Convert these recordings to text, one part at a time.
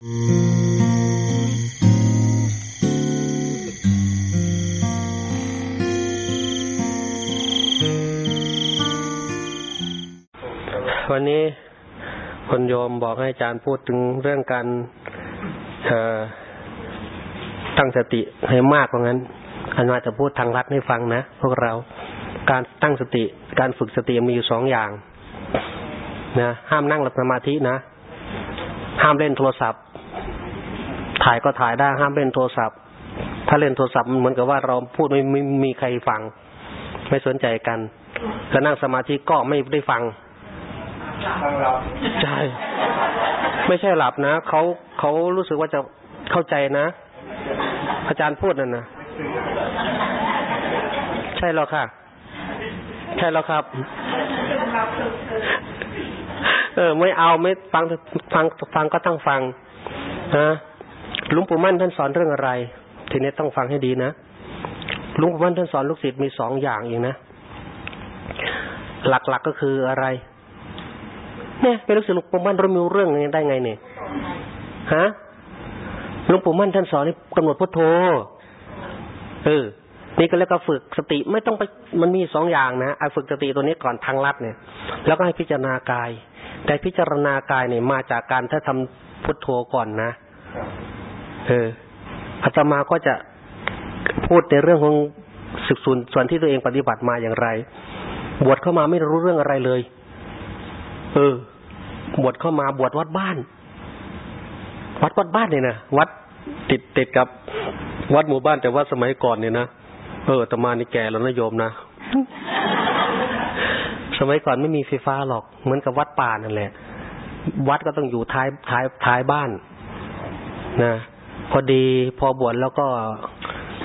วันนี้คนโยมบอกให้อาจารย์พูดถึงเรื่องการตั้งสติให้มากกว่านั้นอันว่าจะพูดทางรัฐให้ฟังนะพวกเราการตั้งสติการฝึกสติมีอยู่สองอย่างนะห้ามนั่งหลับสมาธินะ ห้ามเล่นโทรศัพท์ ถ่ายก็ถ่ายได้ห้ามเล่นโทรศัพท์ ถ้าเล่นโทรศัพท์มันเหมือนกับว่าเราพูดไม่ไม่มีใครฟัง ไม่สนใจกันแล้วนั่งสมาธิก็ไม่ได้ฟังใช่ไม่ใช่หลับนะเขาเขารู้สึกว่าจะเข้าใจนะ อาจารย์พูดนั่นนะใช่แล้วค่ะ ใช่แล้วครับ เออ ไม่เอาไม่ฟังฟังฟังก็ต้องฟังนะ หลวงปู่มั่นท่านสอนเรื่องอะไร ทีนี้ต้องฟังให้ดีนะหลวงปู่มั่นท่านสอนลูกศิษย์มีสองอย่างเองนะ หลักๆกก็คืออะไร เนี่ยเป็นลูกศิษย์หลวงปู่มั่นเรามีเรื่องนี้ได้ไงเนี่ยฮะหลวงปู่มั่นท่านสอนให้กำหนดพุทโธเออนี่ก็แล้วก็ฝึกสติไม่ต้องไปมันมีสองอย่างนะไอ้ฝึกสติตัวนี้ก่อนทางลัดเนี่ย แล้วก็ให้พิจารณากาย แต่พิจารณากายเนี่ยมาจากการถ้าทำพุทโธก่อนนะ เอออาตมาก็จะพูดในเรื่องของศึกษวนส่วนที่ตัวเองปฏิบัติมาอย่างไร บวชเข้ามาไม่รู้เรื่องอะไรเลย เออ บวชเข้ามาบวชวัดบ้าน วัดวัดบ้านเนี่ยนะวัดติดติดกับวัดหมู่บ้านแต่ว่าสมัยก่อนเนี่ยนะเออตมานี่แก่แล้วนะโยมนะสมัยก่อนไม่มีไฟฟ้าหรอก เหมือนกับวัดป่านั่นแหละ วัดก็ต้องอยู่ท้ายท้ายท้ายบ้าน นะ พอดีพอบวชแล้วก็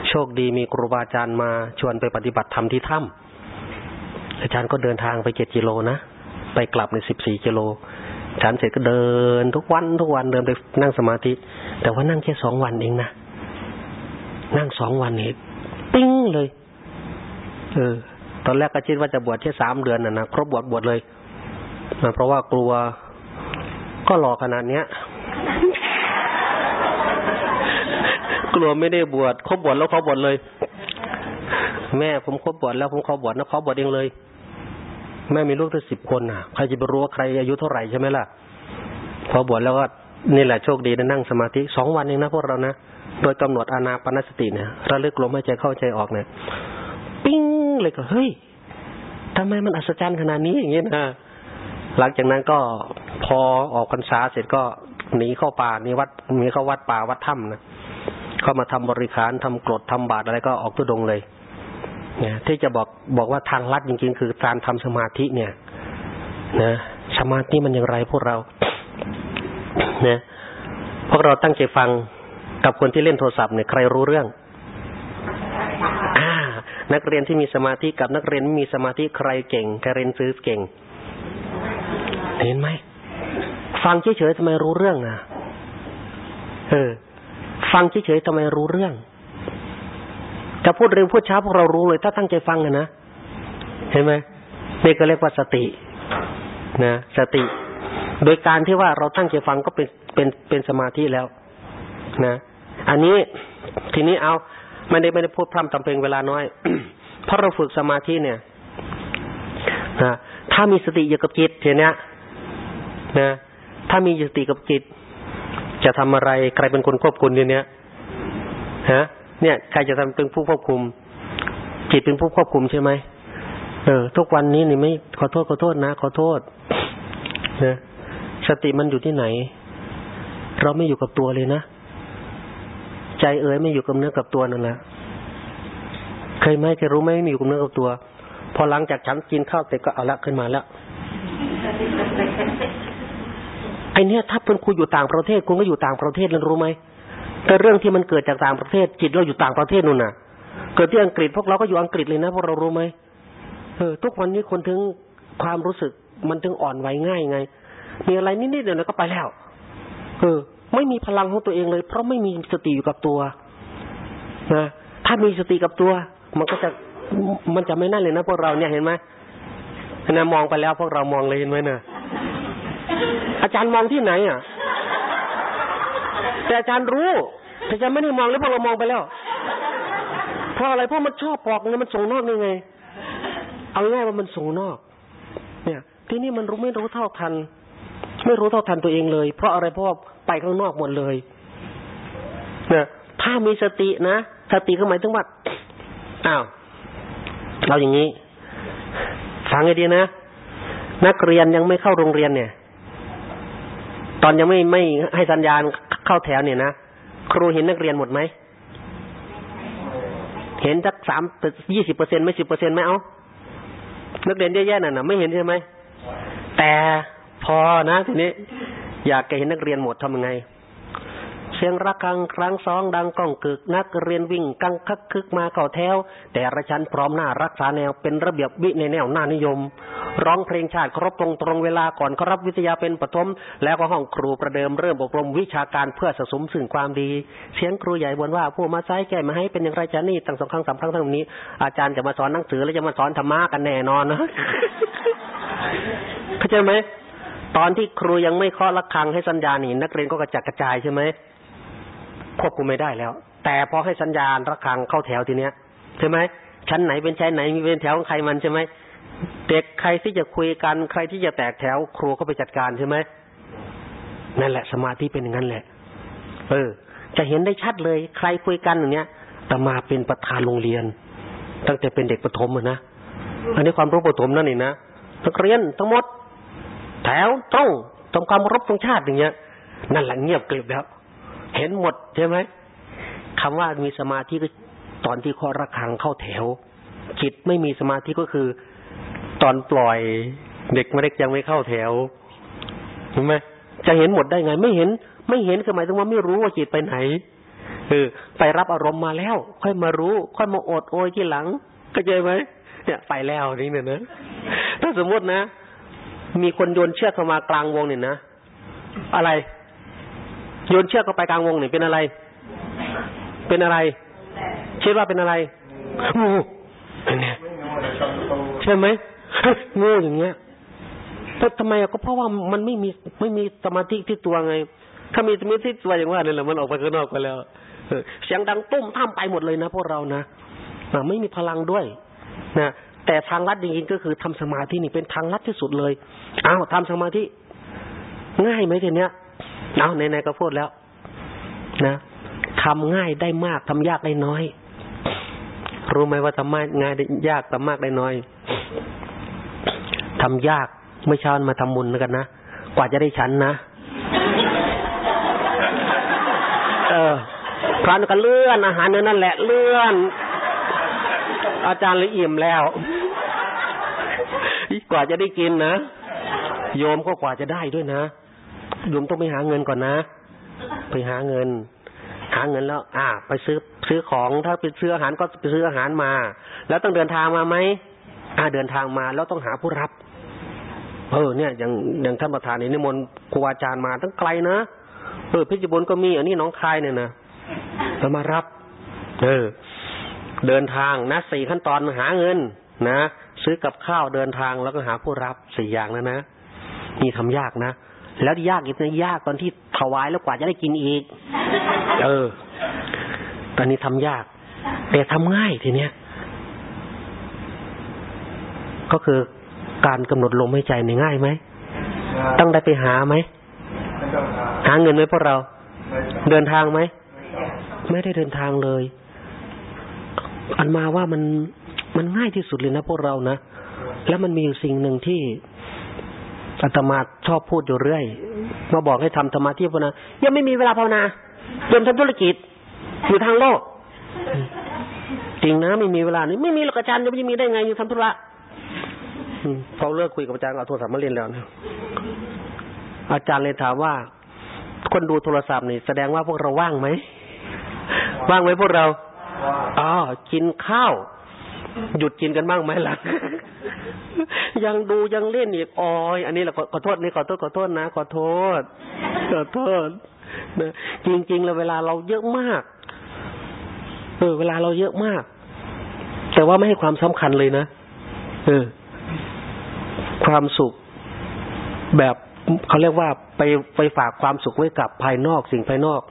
โชคดีมีครูบาอาจารย์มาชวนไปปฏิบัติธรรมที่ถ้ำอาจารย์ก็เดินทางไปเจ็ดกิโลนะ ไปกลับในสิบสี่กิโลฉันเสร็จก็เดินทุกวันทุกวันเดินไปนั่งสมาธิ แต่ว่านั่งแค่สองวันเองนะ นั่งสองวันนี้ปิ้งเลย เออ ตอนแรกก็คิดว่าจะบวชแค่สามเดือนน่ะนะครบบวชบวชเลยนะเพราะว่ากลัว ก็รอขนาดเนี้ย กลัวไม่ได้บวชครบบวชแล้วเขาบวชเลย แม่ผมครบบวชแล้วผมเขาบวชนะเขาบวชเองเลย แม่มีลูกตั้งสิบคนน่ะใครจะไปรู้ว่าใครอายุเท่าไหร่ใช่ไหมล่ะ พอบวชแล้วก็นี่แหละโชคดีได้นั่งสมาธิสองวันเองนะพวกเรานะโดยกำหนดอานาปนสติเนี่ยระลึกลมหายใจเข้าใจออกเนี่ยปิ้งเลยก็เฮ้ยทำไมมันอัศจรรย์ขนาดนี้อย่างเงี้ยนะหลังจากนั้นก็พอออกพรรษาเสร็จก็หนีเข้าป่าหนีวัดมีเข้าวัดป่าวัดถ้ำนะ เข้ามาทำบริการทำกรดทำบาตรอะไรก็ออกตุดงเลยเนี่ยที่จะบอกบอกว่าทางลัดจริง ๆ คือการทำสมาธิเนี่ย นะสมาธิมันอย่างไรพวกเราเนี่ยพวกเราตั้งใจฟังกับคนที่เล่นโทรศัพท์เนี่ยใครรู้เรื่องอ่านักเรียนที่มีสมาธิกับนักเรียนไม่มีสมาธิใครเก่งใครเรียนซื้อเก่ง เห็นไหมฟังเฉยๆทำไมรู้เรื่องนะเออ ฟังเฉยๆทำไมรู้เรื่องจะพูดเร็วพูดช้าพวกเรารู้เลย ถ้าตั้งใจฟังนะเห็นไหมนี่ก็เรียกว่าสตินะสติ โดยการที่ว่าเราตั้งใจฟังก็เป็นเป็นเป็นสมาธิแล้วนะอันนี้ทีนี้เอาไม่ได้ไม่ได้พูดพร่ำทำเพลงเวลาน้อยเพราะเราฝึกสมาธิเนี่ยนะถ้ามีสติอยู่กับจิตทีเนี้นะถ้ามีสติกับจิต จะทำอะไรใครเป็นคนควบคุมเนี้ยฮะ เนี่ยใครจะทำเป็นผู้ควบคุม จิตเป็นผู้ควบคุมใช่ไหมเออ ทุกวันนี้นี่ไม่ขอโทษขอโทษนะ ขอโทษนะสติมันอยู่ที่ไหน เราไม่อยู่กับตัวเลยนะใจเอ๋ยไม่อยู่กับเนื้อกับตัวนั่นแหละเคยไหมเคยรู้ไหมไม่อยู่กับเนื้อกับตัว พอหลังจากฉันกินข้าวเสร็จก็เอาละขึ้นมาแล้ว ไอเนี้ยถ้าเป็นคุณอยู่ต่างประเทศคุณก็อยู่ต่างประเทศแล้วรู้ไหมแต่เรื่องที่มันเกิดจากต่างประเทศ จิตเราอยู่ต่างประเทศนู่นน่ะ เกิดที่อังกฤษพวกเราก็อยู่อังกฤษเลยนะพวกเรารู้ไหมเออ ทุกวันนี้คนถึงความรู้สึกมันถึงอ่อนไหวง่ายไง มีอะไรนิดๆเดียวก็ไปแล้ว เออ ไม่มีพลังของตัวเองเลย เพราะไม่มีสติอยู่กับตัวนะถ้ามีสติกับตัว มันก็จะมันจะไม่นั่นเลยนะพวกเราเนี่ยเห็นไหมนะมองไปแล้วพวกเรามองเลยเห็นไหมเนะ อาจารย์มองที่ไหนอะ แต่อาจารย์รู้แต่อาจารย์ไม่ได้มองหรือพวกเรามองไปแล้วเพราะอะไรเพราะมันชอบปอกไงมันส่งนอกนี่ไง เอาง่ายว่ามันส่งนอก เนี่ย ที่นี่มันรู้ไม่รู้เท่าทัน ไม่รู้เท่าทันตัวเองเลย เพราะอะไรเพราะไปข้างนอกหมดเลยเนี่ยถ้ามีสตินะสติก็หมายถึงว่าอ้าวเราอย่างนี้ฟังให้ดีนะนักเรียนยังไม่เข้าโรงเรียนเนี่ย ตอนยังไม่ไม่ให้สัญญาณเข้าแถวเนี่ยนะครูเห็นนักเรียนหมดไหมเห็นสักสามยี่สิบเปอร์เซ็นไม่สิบเปอร์เซ็นไหมเอานักเรียนแย่ๆน่ะนะไม่เห็นใช่ไหมแต่พอนะทีนี้ อยากจะเห็นนักเรียนหมดทำยังไง เสียงระฆังครั้งสองดังก้องกึกนักเรียนวิ่งกังคักคึกมาเข้าแถว แต่ละชั้นพร้อมหน้ารักษาแนวเป็นระเบียบวิในแนวหน้านิยม ร้องเพลงชาติครบตรงตรงเวลาก่อนเคารพวิทยาเป็นปฐมแล้วก็ห้องครูประเดิมเริ่มอบรมวิชาการเพื่อสะสมสิ่งความดี เสียงครูใหญ่บนว่าผู้มาใช้แก้มาให้เป็นอย่างไรจะนี่ตั้งสองครั้งสามครั้งทั้งนี้ อาจารย์จะมาสอนหนังสือแล้วจะมาสอนธรรมะกันแน่นอนนะเข้าใจไหมตอนที่ครูยังไม่เคาะระฆังให้สัญญาณนี่นักเรียนก็กระจัดกระจายใช่ไหม ควบคุมไม่ได้แล้ว แต่พอให้สัญญาณระฆังเข้าแถวทีเนี้ยใช่ไหมชั้นไหนเป็นชั้นไหนมีเป็นแถวของใครมันใช่ไหมเด็กใครที่จะคุยกันใครที่จะแตกแถวครูก็ไปจัดการใช่ไหมนั่นแหละสมาธิเป็นอย่างนั้นแหละ เออ จะเห็นได้ชัดเลย ใครคุยกันอย่างเนี้ยแต่มาเป็นประธานโรงเรียน ตั้งแต่เป็นเด็กประถมนะอันนี้ความรู้ประถมนั่นนี่นะนักเรียนทั้งหมด แถวตรงตรงความรบตรงชาติอย่างเงี้ย นั่นแหละเงียบกริบแล้ว เห็นหมดใช่ไหมคำว่ามีสมาธิก็ตอนที่ข้อระฆังเข้าแถว จิตไม่มีสมาธิก็คือ ตอนปล่อยเด็กมเล็กยังไม่เข้าแถวเห็นไหมจะเห็นหมดได้ไง ไม่เห็น ไม่เห็นคือหมายถึงว่าไม่รู้ว่าจิตไปไหนเออไปรับอารมณ์มาแล้ว ค่อยมารู้ ค่อยมาอดโอยที่หลังก็ใจไหมเนี่ยไปแล้วนี่เนี่ยนะถ้าสมมตินะ มีคนโยนเชือกเข้ามากลางวงเนี่ยนะอะไร โยนเชือกเข้าไปกลางวงนี่เป็นอะไร เป็นอะไรคิดว่าเป็นอะไรงูเนี่ยใช่ไหมงูอย่างเงี้ยแต่ทำไมก็เพราะว่ามันไม่มีไม่มีสมาธิที่ตัวไง ถ้ามีสมาธิที่ตัวอย่างว่าเนี่ยแหละมันออกไปข้างนอกไปแล้วเสียงดังตุ้มท่ามไปหมดเลยนะพวกเรานะไม่มีพลังด้วยนะแต่ทางลัดจริงๆก็คือทำสมาธินี่เป็นทางลัดที่สุดเลยอ้าวทำสมาธิง่ายไหมทีเนี้ย เอาไหนๆก็พูดแล้ว นะทำง่ายได้มากทำยากได้น้อย รู้ไหมว่าทำง่ายได้ยากทำมากได้น้อยทำยากเมื่อเช้ามาทำบุญกันนะกว่าจะได้ฉันนะเออพระนก็เลื่อนอาหารเนื้อนั่นแหละเลื่อน อาจารย์เลยอิ่มแล้วกว่าจะได้กินนะโยมก็กว่าจะได้ด้วยนะ โยมต้องไปหาเงินก่อนนะ ไปหาเงิน หาเงินแล้ว อ่า ไปซื้อซื้อของถ้าไปซื้ออาหารก็ไปซื้ออาหารมา แล้วต้องเดินทางมาไหมอ่าเดินทางมาแล้วต้องหาผู้รับ เออ เนี่ยอย่างอย่างท่านประธานนี่นิมนต์ครูอาจารย์มาตั้งไกลนะเออพิจิตรก็มี อันนี้น้องคายเนี่ยนะจะมารับ เออ เดินทางนะสี่ขั้นตอนมาหาเงิน นะซื้อกับข้าวเดินทางแล้วก็หาผู้รับสี่อย่างนะนะนี่ทำยากนะ แล้วยากอีกนะยากตอนที่ถวายแล้วกว่าจะได้กินอีก เออ ตอนนี้ทำยาก แต่ทำง่ายทีเนี้ย ก็คือการกำหนดลมหายใจในง่ายไหมต้องได้ไปหาไหมหาเงินไหมพวกเรา เดินทางไหมไม่ได้เดินทางเลย อันมาว่ามันมันง่ายที่สุดเลยนะพวกเรานะแล้วมันมีอยู่สิ่งหนึ่งที่ อาตมาชอบพูดอยู่เรื่อย มาบอกให้ทำธรรมะที่ภาวนายังไม่มีเวลาภาวนาเดินทำธุรกิจอยู่ทางโลกจริงนะไม่มีเวลานี่ไม่มีหลักอาจารย์จะไม่มีได้ไงอยู่ทำธุระพอเลิกคุยกับอาจารย์เอาโทรศัพท์มาเรียนแล้วนะอาจารย์เลยถามว่า คนดูโทรศัพท์นี่แสดงว่าพวกเราว่างไหมว่างไหมพวกเราอ๋อกินข้าว หยุดกินกันบ้างไหมล่ะ ยังดูยังเล่นอีกออยอันนี้แหละขอโทษนี่ขอโทษขอโทษนะขอโทษขอโทษนะจริงๆแล้วเวลาเราเยอะมาก เออ เวลาเราเยอะมาก แต่ว่าไม่ให้ความสำคัญเลยนะเออ ความสุขแบบเขาเรียกว่าไปไปฝากความสุขไว้กับภายนอก สิ่งภายนอก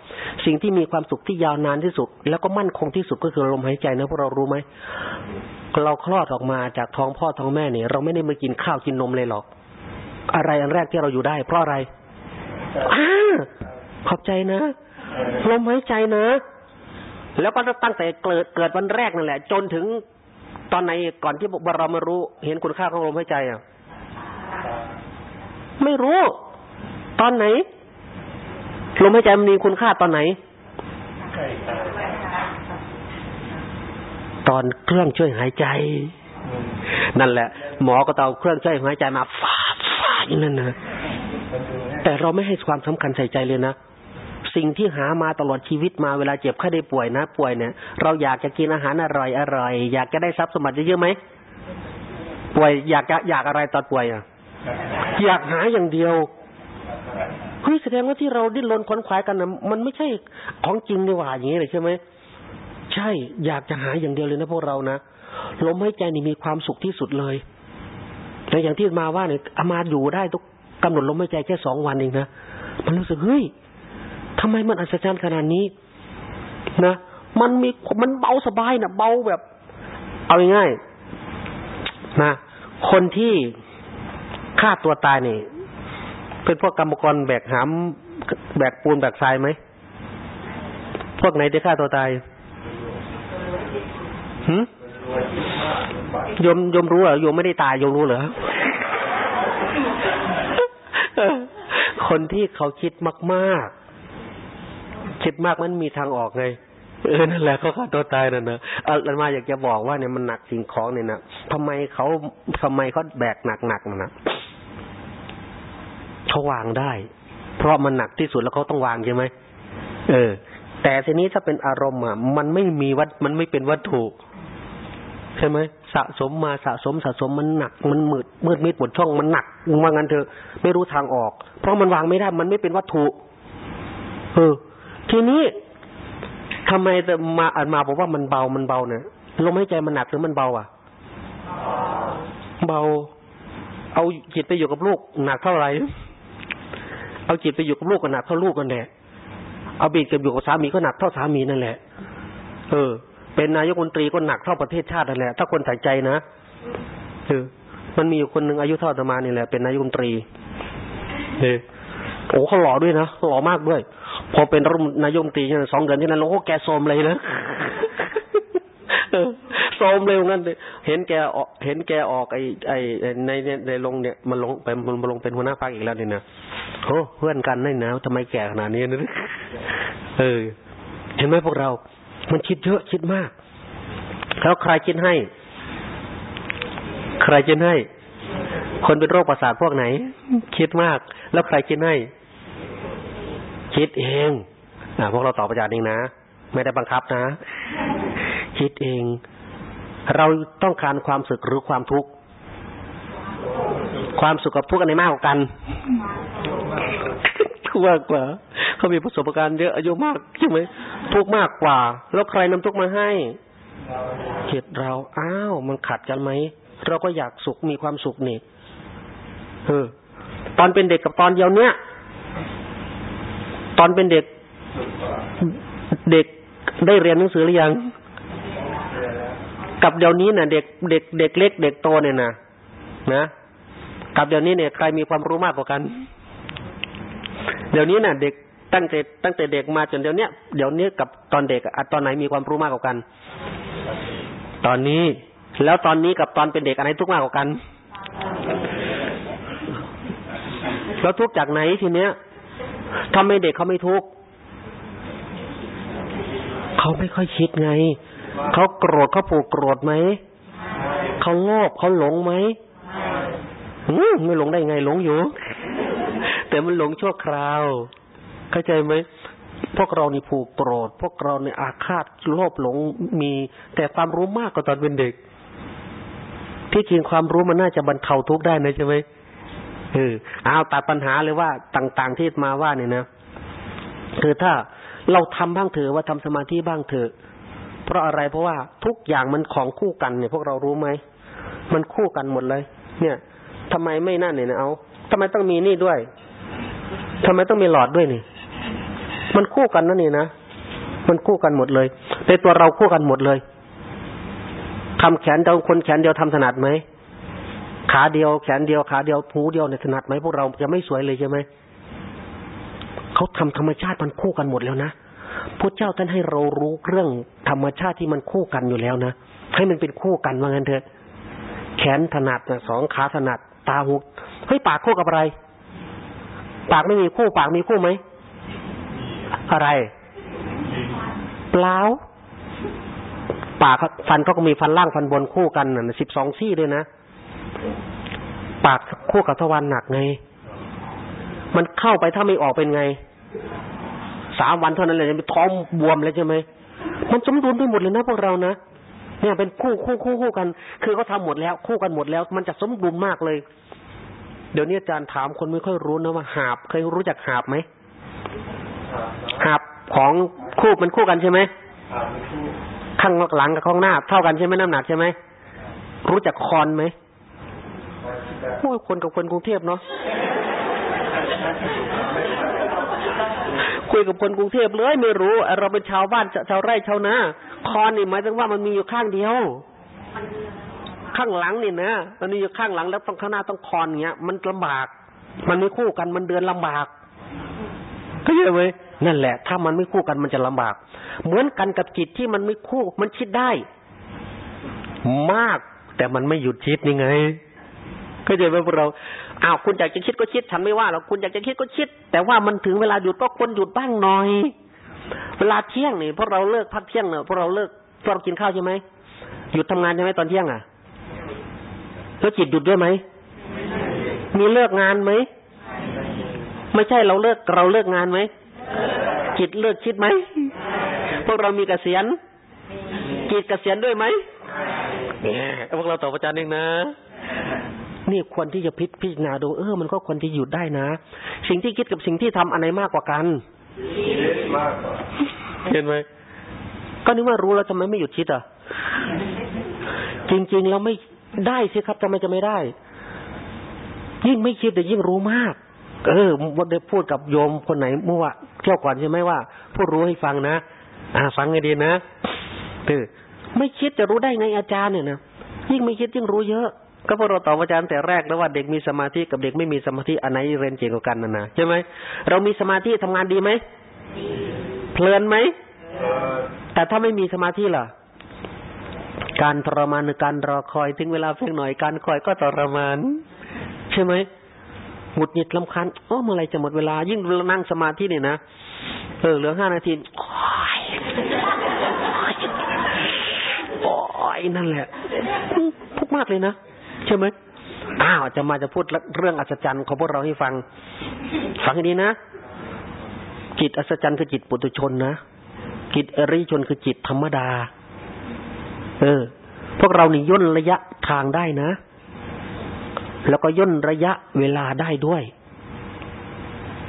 สิ่งที่มีความสุขที่ยาวนานที่สุด แล้วก็มั่นคงที่สุดก็คือลมหายใจนะพวกเรารู้ไหม เราคลอดออกมาจากท้องพ่อท้องแม่เนี่ยเราไม่ได้มากินข้าวกินนมเลยหรอก อะไรอันแรกที่เราอยู่ได้ เพราะอะไรอ่าขอบใจนะลมหายใจนะ แล้วก็ตั้งแต่เกิดเกิดวันแรกนั่นแหละ จนถึงตอนไหนก่อนที่เรามารู้ เห็นคุณค่าของลมหายใจอะ ไม่รู้ ตอนไหนลมหายใจมันมีคุณค่าตอนไหน ตอนเครื่องช่วยหายใจ นั่นแหละ หมอก็ต้องเอาเครื่องช่วยหายใจมาฟาดฟาดนั้นนะแต่เราไม่ให้ความสำคัญใส่ใจเลยนะสิ่งที่หามาตลอดชีวิตมาเวลาเจ็บไข้ได้ป่วยนะ ป่วยเนี่ย เราอยากจะกินอาหารอร่อยอร่อยอยากจะได้ทรัพย์สมบัติเยอะไหมป่วยอยากอยากอะไรตอนป่วยอะ อยากหาอย่างเดียวเฮ้ยแสดงว่าที่เราดิ้นรนขวนขวายกันนะมันไม่ใช่ของจริงดีว่าอย่างนี้เลยใช่ไหม ใช่อยากจะหาอย่างเดียวเลยนะพวกเรานะลมหายใจนี่มีความสุขที่สุดเลยแต่อย่างที่มาว่าเนี่ยอามาอยู่ได้ทุกกำหนดลมหายใจแค่สองวันเองนะมันรู้สึกเฮ้ยทำไมมันอัศจรรย์ขนาดนี้ นะมันมีมันเบาสบายนะเบาแบบ เอาง่ายๆนะคนที่ฆ่าตัวตายเนี่ยเป็นพวกกรรมกรแบกหามแบกปูนแบกทรายไหมพวกไหนที่ฆ่าตัวตาย หืยมยมรู้เหรอยมไม่ได้ตายยมรู้เหรอคนที่เขาคิดมากๆ คิดมากมันมีทางออกไงเออนั่นแหละเขาฆ่าตัวตายนั่นนะอามาอยากจะบอกว่าเนี่ยมันหนักสิ่งของเนี่ยนะทำไมเขาทำไมเขาแบกหนักๆนะเขาวางได้ เพราะมันหนักที่สุดแล้วเขาต้องวางใช่ไหมเออ แต่ทีนี้ถ้าเป็นอารมณ์อะ มันไม่มีวัตมันไม่เป็นวัตถุ ใช่ไหมสะสมมาสะสมสะสมมันหนัก มันมืดมืดมิดหมดช่องมันหนักว่างั้นเถอะไม่รู้ทางออก เพราะมันวางไม่ได้มันไม่เป็นวัตถุ เออ ทีนี้ทำไมแต่มาอ่านมาบอกว่ามันเบามันเบาเนี่ยลมหายใจมันหนักหรือมันเบาอะ เบา เอาจิตไปอยู่กับลูกหนักเท่าไหร่เอาจิตไปอยู่กับลูกก็หนักเท่าลูกกันแหละเอาบีดกับอยู่กับสามีก็หนักเท่าสามีนั่นแหละ เออ เป็นนายกมนตรีก็หนักเท่าประเทศชาตินั่นแหละถ้าคนใส่ใจนะเออมันมีอยู่คนหนึ่งอายุเท่าธรรมานี่แหละเป็นนายกมนตรีเออโอ้เขาหล่อด้วยนะหล่อมากด้วย พอเป็นรัฐนายกมนตรีเนี่ยสองเดือนที่นั้นโอ้แกโซมเลยนะโซมเร็วงั้นเห็นแกออกเห็นแกออกไอ้ไอ้ในในลงเนี่ยมันลงไปมันลงเป็นหัวหน้าพรรคอีกแล้วเนี่ยนะโอ้เพื่อนกันนี่นะทำไมแก่ขนาดนี้นะเออเห็นไหมพวกเรา มันคิดเยอะคิดมาก แล้วใครคิดให้ ใครคิดให้ คนเป็นโรคประสาทพวกไหน คิดมาก แล้วใครคิดให้ คิดเองอ่าพวกเราตอบประจานเองนะ ไม่ได้บังคับนะ คิดเอง เราต้องการความสุขหรือความทุกข์ ความสุขกับทุกข์อันไหนมากกว่ากัน มากกว่า เขามีประสบการณ์เยอะอายุมากใช่ไหมทุกมากกว่า แล้วใครนำทุกมาให้จิตเราอ้าวมันขัดกันไหมเราก็อยากสุขมีความสุขนี่เออตอนเป็นเด็กกับตอนเดียวเนี้ยตอนเป็นเด็ก เด็กได้เรียนหนังสือหรือยัง กับเดี๋ยวนี้นะ่ะ เด็กเด็กเด็กเล็ก เด็กโตเนี่ยนะนะกับเดี๋ยวนี้เนี่ยใครมีความรู้มากกว่ากัน เดี๋ยวนี้น่ะ เด็กตั้งแต่ตั้งแต่เด็กมาจนเดี๋ยวนี้เดี๋ยวนี้กับตอนเด็กอะตอนไหนมีความรู้มากกว่ากัน ตอนนี้แล้วตอนนี้กับตอนเป็นเด็กอะไรทุกมากกว่ากัน แล้วทุกจากไหนทีเนี้ยทำไมเด็กเขาไม่ทุกข์เขาไม่ค่อยคิดไงเขาโกรธเขาผูกโกรธไหมเขาโลภเขาหลงไหมไม่หลงได้ไงหลงอยู่ แต่มันหลงชั่วคราว เข้าใจไหมพวกเรานี่ผูกโกรธ พวกเราเนี่ยอาฆาตโลภหลงมี แต่ความรู้มากกว่าตอนเป็นเด็ก ที่จริงความรู้มันน่าจะบรรเทาทุกข์ได้นะใช่ไหมเออเอาตัดปัญหาเลยว่าต่าง ๆที่มาว่าเนี่ยนะคือถ้าเราทำบ้างเถอะว่าทำสมาธิบ้างเถอะ เพราะอะไรเพราะว่าทุกอย่างมันของคู่กันเนี่ย พวกเรารู้ไหมมันคู่กันหมดเลย เนี่ยทำไมไม่นั่นเนี่ยนะเอาทำไมต้องมีนี่ด้วย ทำไมต้องมีหลอดด้วยนี่ มันคู่กันนั่นนี่นะ มันคู่กันหมดเลย ในตัวเราคู่กันหมดเลยทำแขนเดียวคนแขนเดียวทำถนัดไหม ขาเดียวแขนเดียวขาเดียวหูเดียวเนี่ยถนัดไหมพวกเราจะไม่สวยเลยใช่ไหม เขาทำธรรมชาติมันคู่กันหมดแล้วนะพระเจ้าท่านให้เรารู้เรื่องธรรมชาติที่มันคู่กันอยู่แล้วนะ ให้มันเป็นคู่กันว่างั้นเถอะ แขนถนัดนะสองขาถนัด ตาหูเฮ้ยปากคู่กับอะไร ปากไม่มีคู่ ปากมีคู่ไหม อะไร เปล่า ปากฟันก็มีฟันล่างฟันบนคู่กันน่ะสิบสองซี่ด้วยนะ ปากคู่กับทวารหนักไง มันเข้าไปถ้าไม่ออกเป็นไง สามวันเท่านั้นเลยจะท้องบวมเลยใช่ไหม มันสมดุลไปหมดเลยนะพวกเรานะเนี่ยเป็นคู่คู่คู่คู่กัน คือเขาทาหมดแล้ว คู่กันหมดแล้ว มันจะสมดุลมากเลย เดี๋ยวนี้อาจารย์ถามคนไม่ค่อยรู้นะว่าหาบเคยรู้จักหาบไหมหาบของคู่มันคู่กันใช่ไหมข้างหลังกับข้างหน้า เท่ากันใช่ไหมน้ำหนักใช่ไหมรู้จักคอนไหมโอ้ยคนกับคนกรุงเทพเนาะคุยกับคนกรุงเทพเลยไม่รู้ เราเป็นชาวบ้านชาวไร่ชาวนาคอนนี่หมายถึงว่ามันมีอยู่ข้างเดียว ข้างหลังนี่นะมันมีอยู่ข้างหลังแล้วต้องข้างหน้าต้องคอนเงี้ย มันลำบาก มันไม่คู่กันมันเดินลำบากเข้าใจไหมนั่นแหละ ถ้ามันไม่คู่กันมันจะลำบาก เหมือนกันกับจิตที่มันไม่คู่ มันคิดได้ มาก แต่มันไม่หยุดคิดนี่ไงเข้าใจไหมพวกเราอ้าวคุณอยากจะคิดก็คิด ฉันไม่ว่าหรอกคุณอยากจะคิดก็คิด แต่ว่ามันถึงเวลาหยุดก็ควรหยุดบ้างหน่อย เวลาเที่ยงนี่พวกเราเลิกพักเที่ยงเนี่ยพวกเราเลิกพวกเรากินข้าวใช่ไหมหยุดทำงานใช่ไหมตอนเที่ยงอะ แล้วจิตหยุดด้วยไหมมีเลิกงานไหมไม่ใช่เราเลิกเราเลิกงานไหมจิตเลิกคิดไหมพวกเรามีเกษียณจิตเกษียณด้วยไหมเนี่ยพวกเราตอบอาจารย์เองนะนี่ควรที่จะพิพิจารณาดูเออมันก็ควรที่หยุดได้นะ สิ่งที่คิดกับสิ่งที่ทำอันไหนมากกว่ากันเห็นไหมก็นึกว่ารู้แล้วทำไมไม่หยุดคิดอะจริงๆแล้วไม่ ได้สิครับทำไมจะไม่ได้ ยิ่งไม่คิดแต่ยิ่งรู้มาก เออวันได้พูดกับโยมคนไหนเมื่อวานเที่ยวก่อนใช่ไหมว่าพูดรู้ให้ฟังนะอ่าฟังให้ดีนะเออไม่คิดจะรู้ได้ไงอาจารย์เนี่ยนะยิ่งไม่คิดยิ่งรู้เยอะ ก็พอเราตอบอาจารย์แต่แรกแล้วว่าเด็กมีสมาธิกับเด็กไม่มีสมาธิอันไหนเรียนเก่งกว่ากันนะนะใช่ไหมเรามีสมาธิทำงานดีไหมเพลินไหมแต่ถ้าไม่มีสมาธิล่ะ การทรมานหรือการรอคอยถึงเวลาเพียงหน่อยการคอยก็ทรมาน ใช่ไหมหงุดหงิดลำคาญโอ้เมื่อไรจะหมดเวลา ยิ่งเรานั่งสมาธิเนี่ยนะเออเหลือห้านาทีโอ้ยโอ้ยนั่นแหละทุกมากเลยนะใช่ไหมอ้าวจะมาจะพูดเรื่องอัศจรรย์ของพวกเราให้ฟัง ฟังให้ดีนะจิตอัศจรรย์คือจิตปุถุชนนะจิตอริชนคือจิตธรรมดา เออ พวกเรานี่ย่นระยะทางได้นะ แล้วก็ย่นระยะเวลาได้ด้วย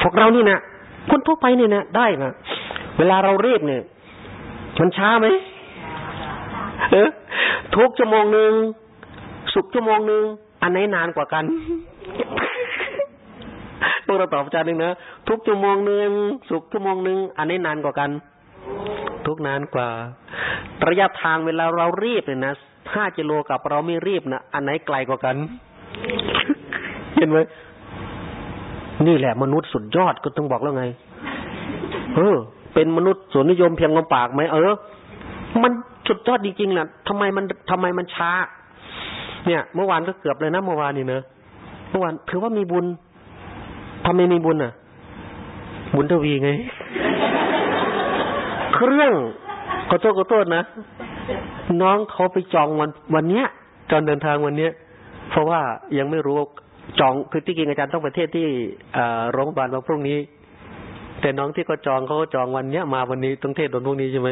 พวกเรานี่นะคนทั่วไปเนี่นะได้นะเวลาเรารีบเนี่ย มันช้าไหมเออทุกชั่วโมงหนึ่งสุกชั่วโมงหนึ่งอันไหนนานกว่ากันพวกเราตอบอาจารย์หนึ่งนะทุกชั่วโมงหนึ่งสุกชั่วโมงหนึ่งอันไหนนานกว่ากัน ทุกนานกว่า ระยะทางเวลาเรารีบเนี่ยนะห้ากิโลกับเราไม่รีบนะอันไหนไกลกว่ากัน เห็นไหมนี่แหละมนุษย์สุดยอดก็ต้องบอกแล้วไง เออ เป็นมนุษย์ส่วนนิยมเพียงลำปากไหมเออ มันสุดยอดจริงๆนะทำไมมันทำไมมันช้า เนี่ย เมื่อวานก็เกือบเลยนะเมื่อวานนี่เนอะเมื่อวานถือว่ามีบุญทำไมมีบุญอะ บุญทวีไง เครื่องขอโทษขอโทษนะ น้องเขาไปจองวันวันเนี้ยจองเดินทางวันเนี้ย เพราะว่ายังไม่รู้จองคือที่จริงอาจารย์ต้องไปเทศที่โรงพยาบาลวันพรุ่งนี้ แต่น้องที่เขาจองเขาก็จองวันเนี้ยมาวันนี้ต้องเทศวันพรุ่งนี้ใช่ไหม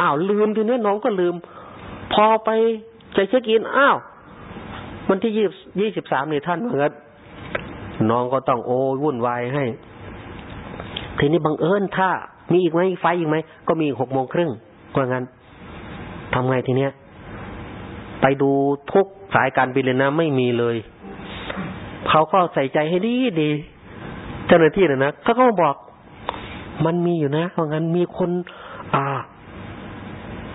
อ้าวลืมทีเนี้ยน้องก็ลืม พอไปจะเช็คอินอ้าววันที่ยี่ยี่สิบสามนี่ท่านเหมือนน้องก็ต้องโอ้วุ่นวายให้ ทีนี้บังเอิญถ้า มีอีกไหมไฟอีกไหม ก็มีหกโมงครึ่งว่างั้นทำไงทีเนี้ย ไปดูทุกสายการบินเลยนะไม่มีเลยเขาก็ใส่ใจให้ดีดี เจ้าหน้าที่เนะนะเขาก็บอก มันมีอยู่นะว่างั้นมีคน อ่า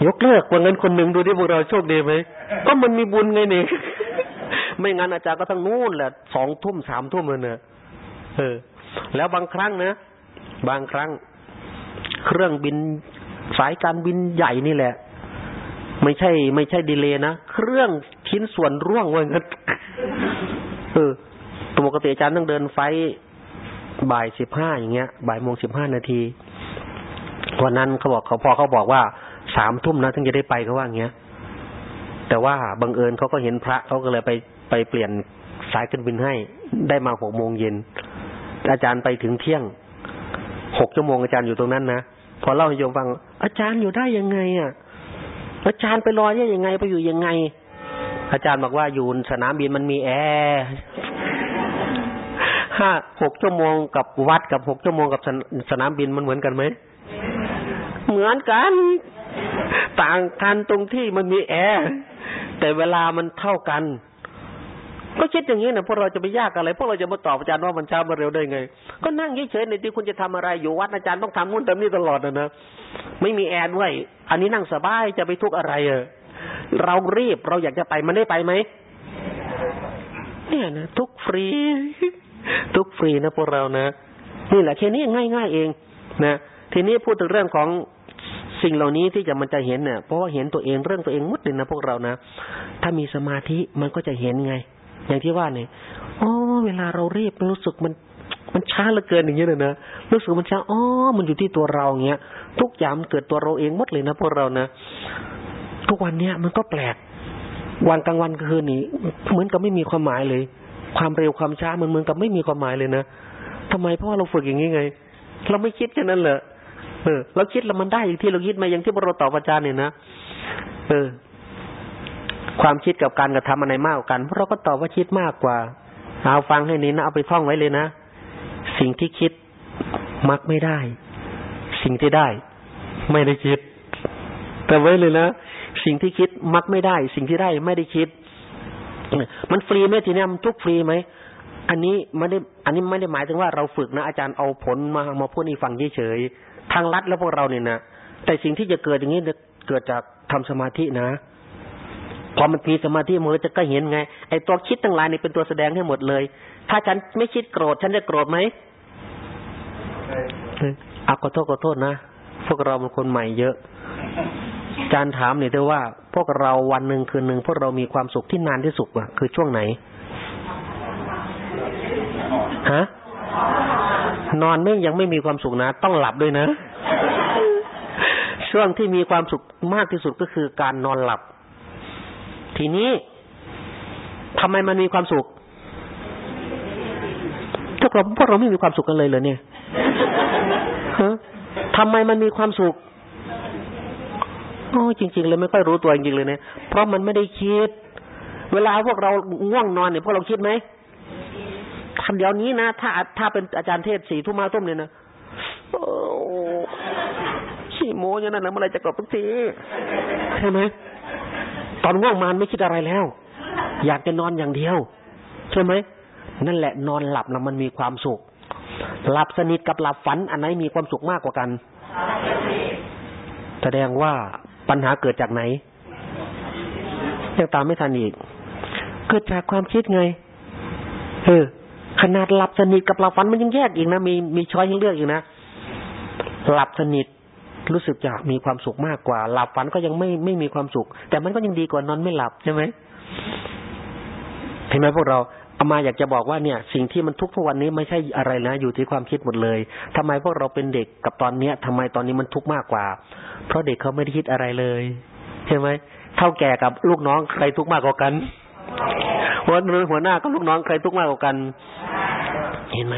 ยกเลิกว่างั้นคนหนึ่งดูที่พวกเราโชคดีไหมก็มันมีบุญไงนี่ไม่งั้นอาจารย์ก็ทั้งนู่นแหละสองทุ่มสามทุ่มเลยเนอะเออ แล้วบางครั้งนะบางครั้ง เครื่องบินสายการบินใหญ่นี่แหละ ไม่ใช่ ไม่ใช่ดีเลย์นะเครื่องชิ้นส่วนร่วงว่างั้นเออปกติอาจารย์ต้องเดินไฟบ่ายสิบห้าอย่างเงี้ยบ่ายโมงสิบห้านาทีวันนั้นเขาบอกเขาพอเขาบอกว่าสามทุ่มนะถึงจะได้ไปเขาว่าอย่างเงี้ย แต่ว่าบังเอิญเขาก็เห็นพระเขาก็เลยไปไปเปลี่ยนสายการบินให้ ได้มาหกโมงเย็นอาจารย์ไปถึงเที่ยงหกชั่วโมงอาจารย์อยู่ตรงนั้นนะ พอเล่าให้โยมฟัง อาจารย์อยู่ได้ยังไงอะ อาจารย์ไปรอเนี่ยยังไงไปอยู่ยังไง อาจารย์บอกว่าอยู่สนามบินมันมีแอร์ห้าหกชั่วโมงกับวัดกับหกชั่วโมงกับสนสนามบินมันเหมือนกันไหมเหมือนกัน ต่างกันตรงที่มันมีแอร์แต่เวลามันเท่ากัน ก็คิดอย่างนี้นะพวกเราจะไปยากอะไร พวกเราจะมาตอบอาจารย์ว่ามันช้ามาเร็วได้ไง ก็นั่งเฉยๆในที่คุณจะทำอะไรอยู่วัดอาจารย์ต้องทำนู่นทำนี่ตลอดนะนะไม่มีแอร์ด้วยอันนี้นั่งสบายจะไปทุกอะไรเออเรารีบเราอยากจะไปมันได้ไปไหมเนี่ยนะทุกฟรี ทุกฟรีนะพวกเรานะนี่แหละแค่นี้ง่าย ๆ เองนะทีนี้พูดถึงเรื่องของสิ่งเหล่านี้ที่จะมันจะเห็นเนี่ยเพราะว่าเห็นตัวเองเรื่องตัวเองมุดเลยนะพวกเรานะ ถ้ามีสมาธิมันก็จะเห็นไง อย่างที่ว่าเนี่ยอ๋อเวลาเรารีบรู้สึกมันมันช้าเหลือเกินอย่างเงี้ยเลยนะรู้สึกมันช้าอ๋อมันอยู่ที่ตัวเราเงี้ย ทุกอย่างมันเกิดตัวเราเองหมดเลยนะพวกเรานะทุกวันเนี้ยมันก็แปลก วันกลางวันคืนนี้เหมือนกับไม่มีความหมายเลย ความเร็วความช้ามันเหมือนกับไม่มีความหมายเลยนะทำไมเพราะว่าเราฝึกอย่างนี้ไง เราไม่คิดแค่นั้นเหรอเออเราคิดแล้วมันได้อย่างที่เราคิดมาอย่างที่พระเราตอบอาจารย์เนี่ยนะเออ ความคิดกับการกระทำอะไรมากกว่ากัน เพราะเราก็ตอบว่าคิดมากกว่า เอาฟังให้นี้นะเอาไปท่องไว้เลยนะ สิ่งที่คิดมักไม่ได้ สิ่งที่ได้ ไม่ได้คิด แต่ไว้เลยนะสิ่งที่คิดมักไม่ได้ สิ่งที่ได้ไม่ได้คิด มันฟรีไหมทีนี้มันทุกฟรีไหมอันนี้ไม่ได้ อันนี้ไม่ได้หมายถึงว่าเราฝึกนะอาจารย์เอาผลมามาพูดให้ฟังเฉยๆทางลัดแล้วพวกเราเนี่ยนะแต่สิ่งที่จะเกิดอย่างนี้เกิดจากทำสมาธินะ พอมันมีสมาธิมือจะก็เห็นไง ไอ้ตัวคิดทั้งหลายนี่เป็นตัวแสดงให้หมดเลย ถ้าฉันไม่คิดโกรธ ฉันจะโกรธไหมอาขอโทษขอโทษนะ พวกเราเป็นคนใหม่เยอะจารย์ถามหน่อยเถอะว่า พวกเราวันหนึ่งคืนหนึ่งพวกเรามีความสุขที่นานที่สุดอะคือช่วงไหนฮะนอนไม่ยังไม่มีความสุขนะ ต้องหลับด้วยนะ ช่วงที่มีความสุขมากที่สุดก็คือการนอนหลับ ทีนี้ทำไมมันมีความสุขพวกเราพวกเราไม่มีความสุขกันเลยเลยเนี่ยฮะทำไมมันมีความสุขโอ้จริง ๆ เลยไม่ค่อยรู้ตัวจริงๆเลยเนี่ย เพราะมันไม่ได้คิด เวลาพวกเราง่วงนอนเนี่ยพวกเราคิดไหมทำเดี๋ยวนี้นะถ้าถ้าเป็นอาจารย์เทศสีทุ่มมาต้มเนี่ยนะโอ้ขี้โม้อย่างนั้นนะเมื่อไรจะกลับทุกทีใช่ไหม ตอนง่วงมานไม่คิดอะไรแล้ว อยากจะนอนอย่างเดียว ใช่ไหมนั่นแหละนอนหลับนะมันมีความสุข หลับสนิทกับหลับฝันอันไหนมีความสุขมากกว่ากัน แสดงว่าปัญหาเกิดจากไหนยังตามไม่ทันอีก เกิดจากความคิดไงเออขนาดหลับสนิทกับหลับฝันมันยังแยกอีกนะมีมีช้อยให้เลือกอีกนะหลับสนิท รู้สึกจะมีความสุขมากกว่า หลับฝันก็ยังไม่ไม่มีความสุข แต่มันก็ยังดีกว่านอนไม่หลับใช่ไหมเห็นไหมพวกเราเอามาอยากจะบอกว่าเนี่ย สิ่งที่มันทุกทุกวันนี้ไม่ใช่อะไรนะ อยู่ที่ความคิดหมดเลยทำไมพวกเราเป็นเด็กกับตอนเนี้ยทำไมตอนนี้มันทุกข์มากกว่า เพราะเด็กเขาไม่ได้คิดอะไรเลยใช่ไหมเท่าแก่กับลูกน้องใครทุกข์มากกว่ากันหัวหัวหน้ากับลูกน้องใครทุกข์มากกว่ากัน เห็นไหม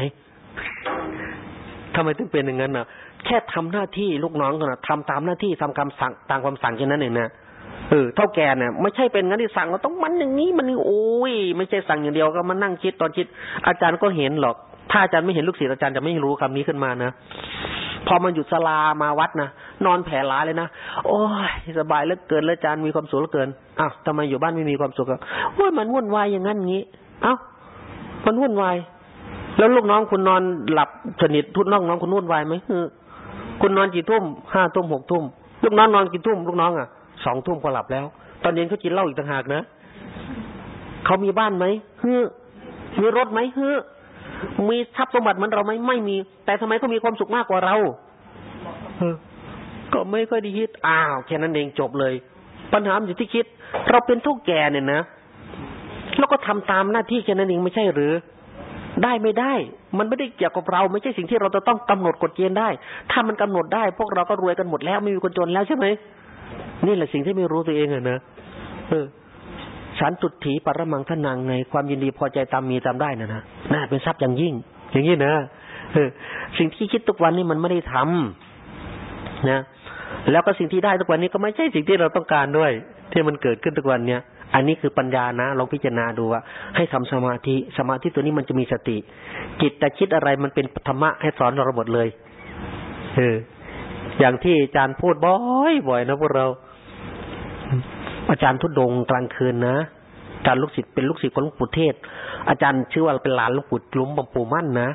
ทำไมถึงเป็นอย่างนั้นน่ะ แค่ทำหน้าที่ลูกน้องนะทำตามหน้าที่ทำคำสั่งตามคำสั่งแค่นั้นเองนะเออเท่าแกเนี่ยไม่ใช่เป็นงั้นที่สั่งเราต้องมันอย่างนี้มันโอ้ยไม่ใช่สั่งอย่างเดียวก็มานั่งคิดตอนคิด อาจารย์ก็เห็นหรอก ถ้าอาจารย์ไม่เห็นลูกศิษย์อาจารย์จะไม่รู้คำนี้ขึ้นมานะพอมันหยุดสลามาวัดนะนอนแผ่ลาเลยนะโอ้ยสบายเหลือเกินแล้วอาจารย์มีความสุขเหลือเกินอ้าวทำไมอยู่บ้านไม่มีความสุขอะโอ้ยมันวุ่นวายอย่างนั้นงี้ เอ้ามันวุ่นวายแล้วลูกน้องคุณนอนหลับสนิททุนน้องน้องคุณนุ่นวายไหมเคุณนอนกี่ทุ่มห้าทุ่มหกทุ่มลูกน้องนอนกี่ทุ่มลูกน้องอะสองทุ่มพอหลับแล้ว ตอนเย็นเขากินเหล้าอีกต่างหากนะเขามีบ้านไหมเฮ้อมีรถไหมเฮ้อมีทรัพย์สมบัติเหมือนเราไหมไม่มี แต่ทำไมเขามีความสุขมากกว่าเราเออก็ไม่ค่อยได้คิดอ้าวแค่นั้นเองจบเลย ปัญหาอยู่ที่คิด เราเป็นทุกแก่เนี่ยนะแล้วก็ทำตามหน้าที่แค่นั้นเองไม่ใช่หรือ ได้ไม่ได้ มันไม่ได้เกี่ยวกับเรา ไม่ใช่สิ่งที่เราจะต้องกำหนดกฎเกณฑ์ได้ ถ้ามันกำหนดได้ พวกเราก็รวยกันหมดแล้วไม่มีคนจนแล้วใช่ไหมนี่แหละสิ่งที่ไม่รู้ตัวเองอะนะเออฉันตุถีปรมังทนังในความยินดีพอใจตามมีตามได้นะนะน่าเป็นทรัพย์อย่างยิ่ง อย่างนี้นะเออ สิ่งที่คิดทุกวันนี้มันไม่ได้ทำนะ แล้วก็สิ่งที่ได้ทุกวันนี้ก็ไม่ใช่สิ่งที่เราต้องการด้วย ที่มันเกิดขึ้นทุกวันเนี้ย อันนี้คือปัญญานะลองพิจารณาดูว่า ให้ทำสมาธิสมาธิตัวนี้มันจะมีสติ จิตแต่คิดอะไรมันเป็นธรรมะให้สอนเราหมดเลยเอออย่างที่อาจารย์พูดบ่อยบ่อยนะพวกเรา อาจารย์ทุดงกลางคืนนะอาจารย์ลูกศิษย์เป็นลูกศิษย์ของหลวงปู่เทศ อาจารย์ชื่อว่าเป็นหลานหลวงปู่หลวงปู่มั่นนะ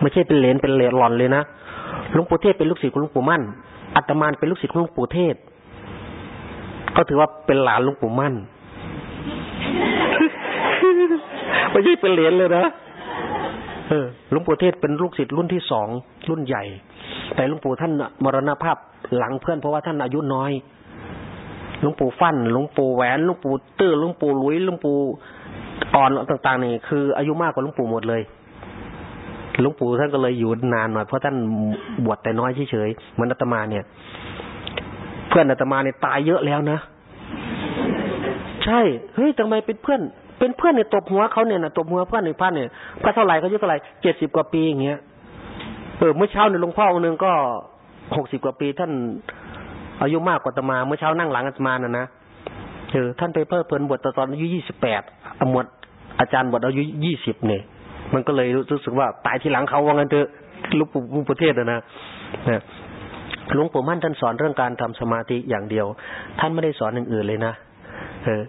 ไม่ใช่เป็นเหลนเป็นเหลนหล่อนเลยนะหลวงปู่เทศเป็นลูกศิษย์ของหลวงปู่มั่นอาตมาเป็นลูกศิษย์ของหลวงปู่เทศ ก็ถือว่าเป็นหลานหลวงปู่มั่น ไม่ใช่เป็นเหรียญเลยนะเออหลวงปู่เทศเป็นลูกศิษย์รุ่นที่สองรุ่นใหญ่ แต่หลวงปู่ท่านมรณภาพหลังเพื่อนเพราะว่าท่านอายุน้อยหลวงปู่ฟั่นหลวงปู่แหวนหลวงปู่ตื้อหลวงปู่ลุยหลวงปู่อ่อนต่าง ๆ นี่คืออายุมากกว่าหลวงปู่หมดเลยหลวงปู่ท่านก็เลยอยู่นานหน่อยเพราะท่านบวชแต่น้อยเฉยๆเหมือนอาตมาเนี่ย เพื่อนอาตมาเนี่ยตายเยอะแล้วนะใช่เฮ้ยทำไมเป็นเพื่อน เป็นเพื่อนเนี่ยตบหัวเขาเนี่ยนะตบหัวเพื่อนในพันเนี่ยก็เท่าไหร่เขาอายุเท่าไหร่เจ็ดสิบกว่าปีอย่างเงี้ยเออเมื่อเช้าเนี่ยหลวงพ่อองค์หนึ่งก็หกสิบกว่าปีท่านอายุมากกว่าตมา เมื่อเช้านั่งหลังอาตมาน่ะนะเออท่านไปเพิ่มเพลินบวชตอนอายุยี่สิบแปดอมวดอาจารย์บวชอายุยี่สิบเนี่ยมันก็เลยรู้สึกว่าตายทีหลังเขาว่างั้นเถอะลูกปู่ประเทศนะนะหลวงปู่มั่นท่านสอนเรื่องการทำสมาธิอย่างเดียว ท่านไม่ได้สอนอย่างอื่นเลยนะเออ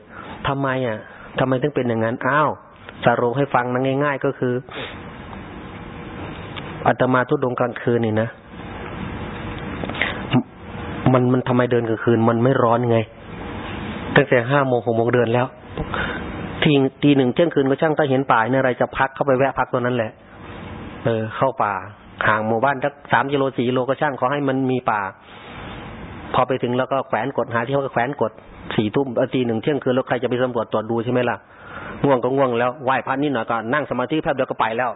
ทำไมอะ ทำไมถึงเป็นอย่างนั้นอ้าวสรุปให้ฟังนะง่าย ๆ ก็คืออาตมาทุดงกลางคืนนี่นะมันมันทำไมเดินกลางคืน มันไม่ร้อนไง ตั้งแต่ห้าโมงหกโมงเดินแล้วทีตีหนึ่งเที่ยงคืนก็ช่างถ้าเห็นป่าเนี่ยอะไรจะพักเข้าไปแวะพักตัวนั้นแหละ เออ เข้าป่าห่างหมู่บ้านสักสามกิโลสี่กิโลก็ช่างขอให้มันมีป่า พอไปถึงแล้วก็แขวนกดหาที่เขาแขวนกด สี่ทุ่มตีหนึ่งเที่ยงคืนแล้วใครจะไปสำรวจตรวจดูใช่ไหมล่ะง่วงก็ง่วงแล้วไหว้พระนิดหน่อยก็นั่งสมาธิแป๊บเดียวก็ไปแล้ว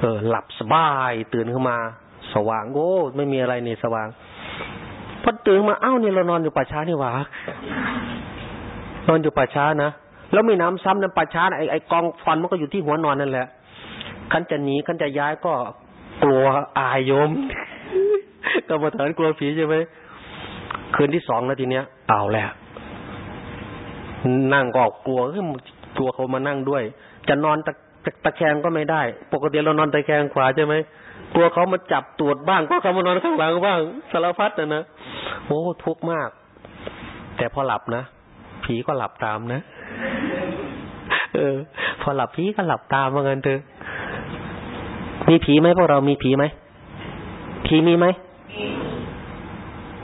เออ หลับสบายตื่นขึ้นมา สว่างโอ้ไม่มีอะไรนี่สว่างพอตื่นมาอ้าวนี่เรานอนอยู่ป่าช้านี่หว่านอนอยู่ป่าช้านะแล้วม่น้ำซ้ำน้ำป่าช้าไอ้ไอ้กองฟันมันก็อยู่ที่หัวนอนนั่นแหละขันจะหนีขันจะย้ายก็กลัวอายโยมกรรมฐานกลัวผีใช่ไหมคืนที่สองแล้วทีเนี้ยเอาแล้ว นั่งก็กลัวกลัวเขามานั่งด้วย จะนอนตะตะแคงก็ไม่ได้ ปกติเรานอนตะแคงขวาใช่ไหมกลัวเขามาจับตรวจบ้างก็เขามานอนข้างหลังบ้างสารพัดนะนะโอ้ทุกข์มาก แต่พอหลับนะผีก็หลับตามนะเออ พอหลับผีก็หลับตามเหมือนกันเถอะมีผีไหมพวกเรามีผีไหมผีมีไหม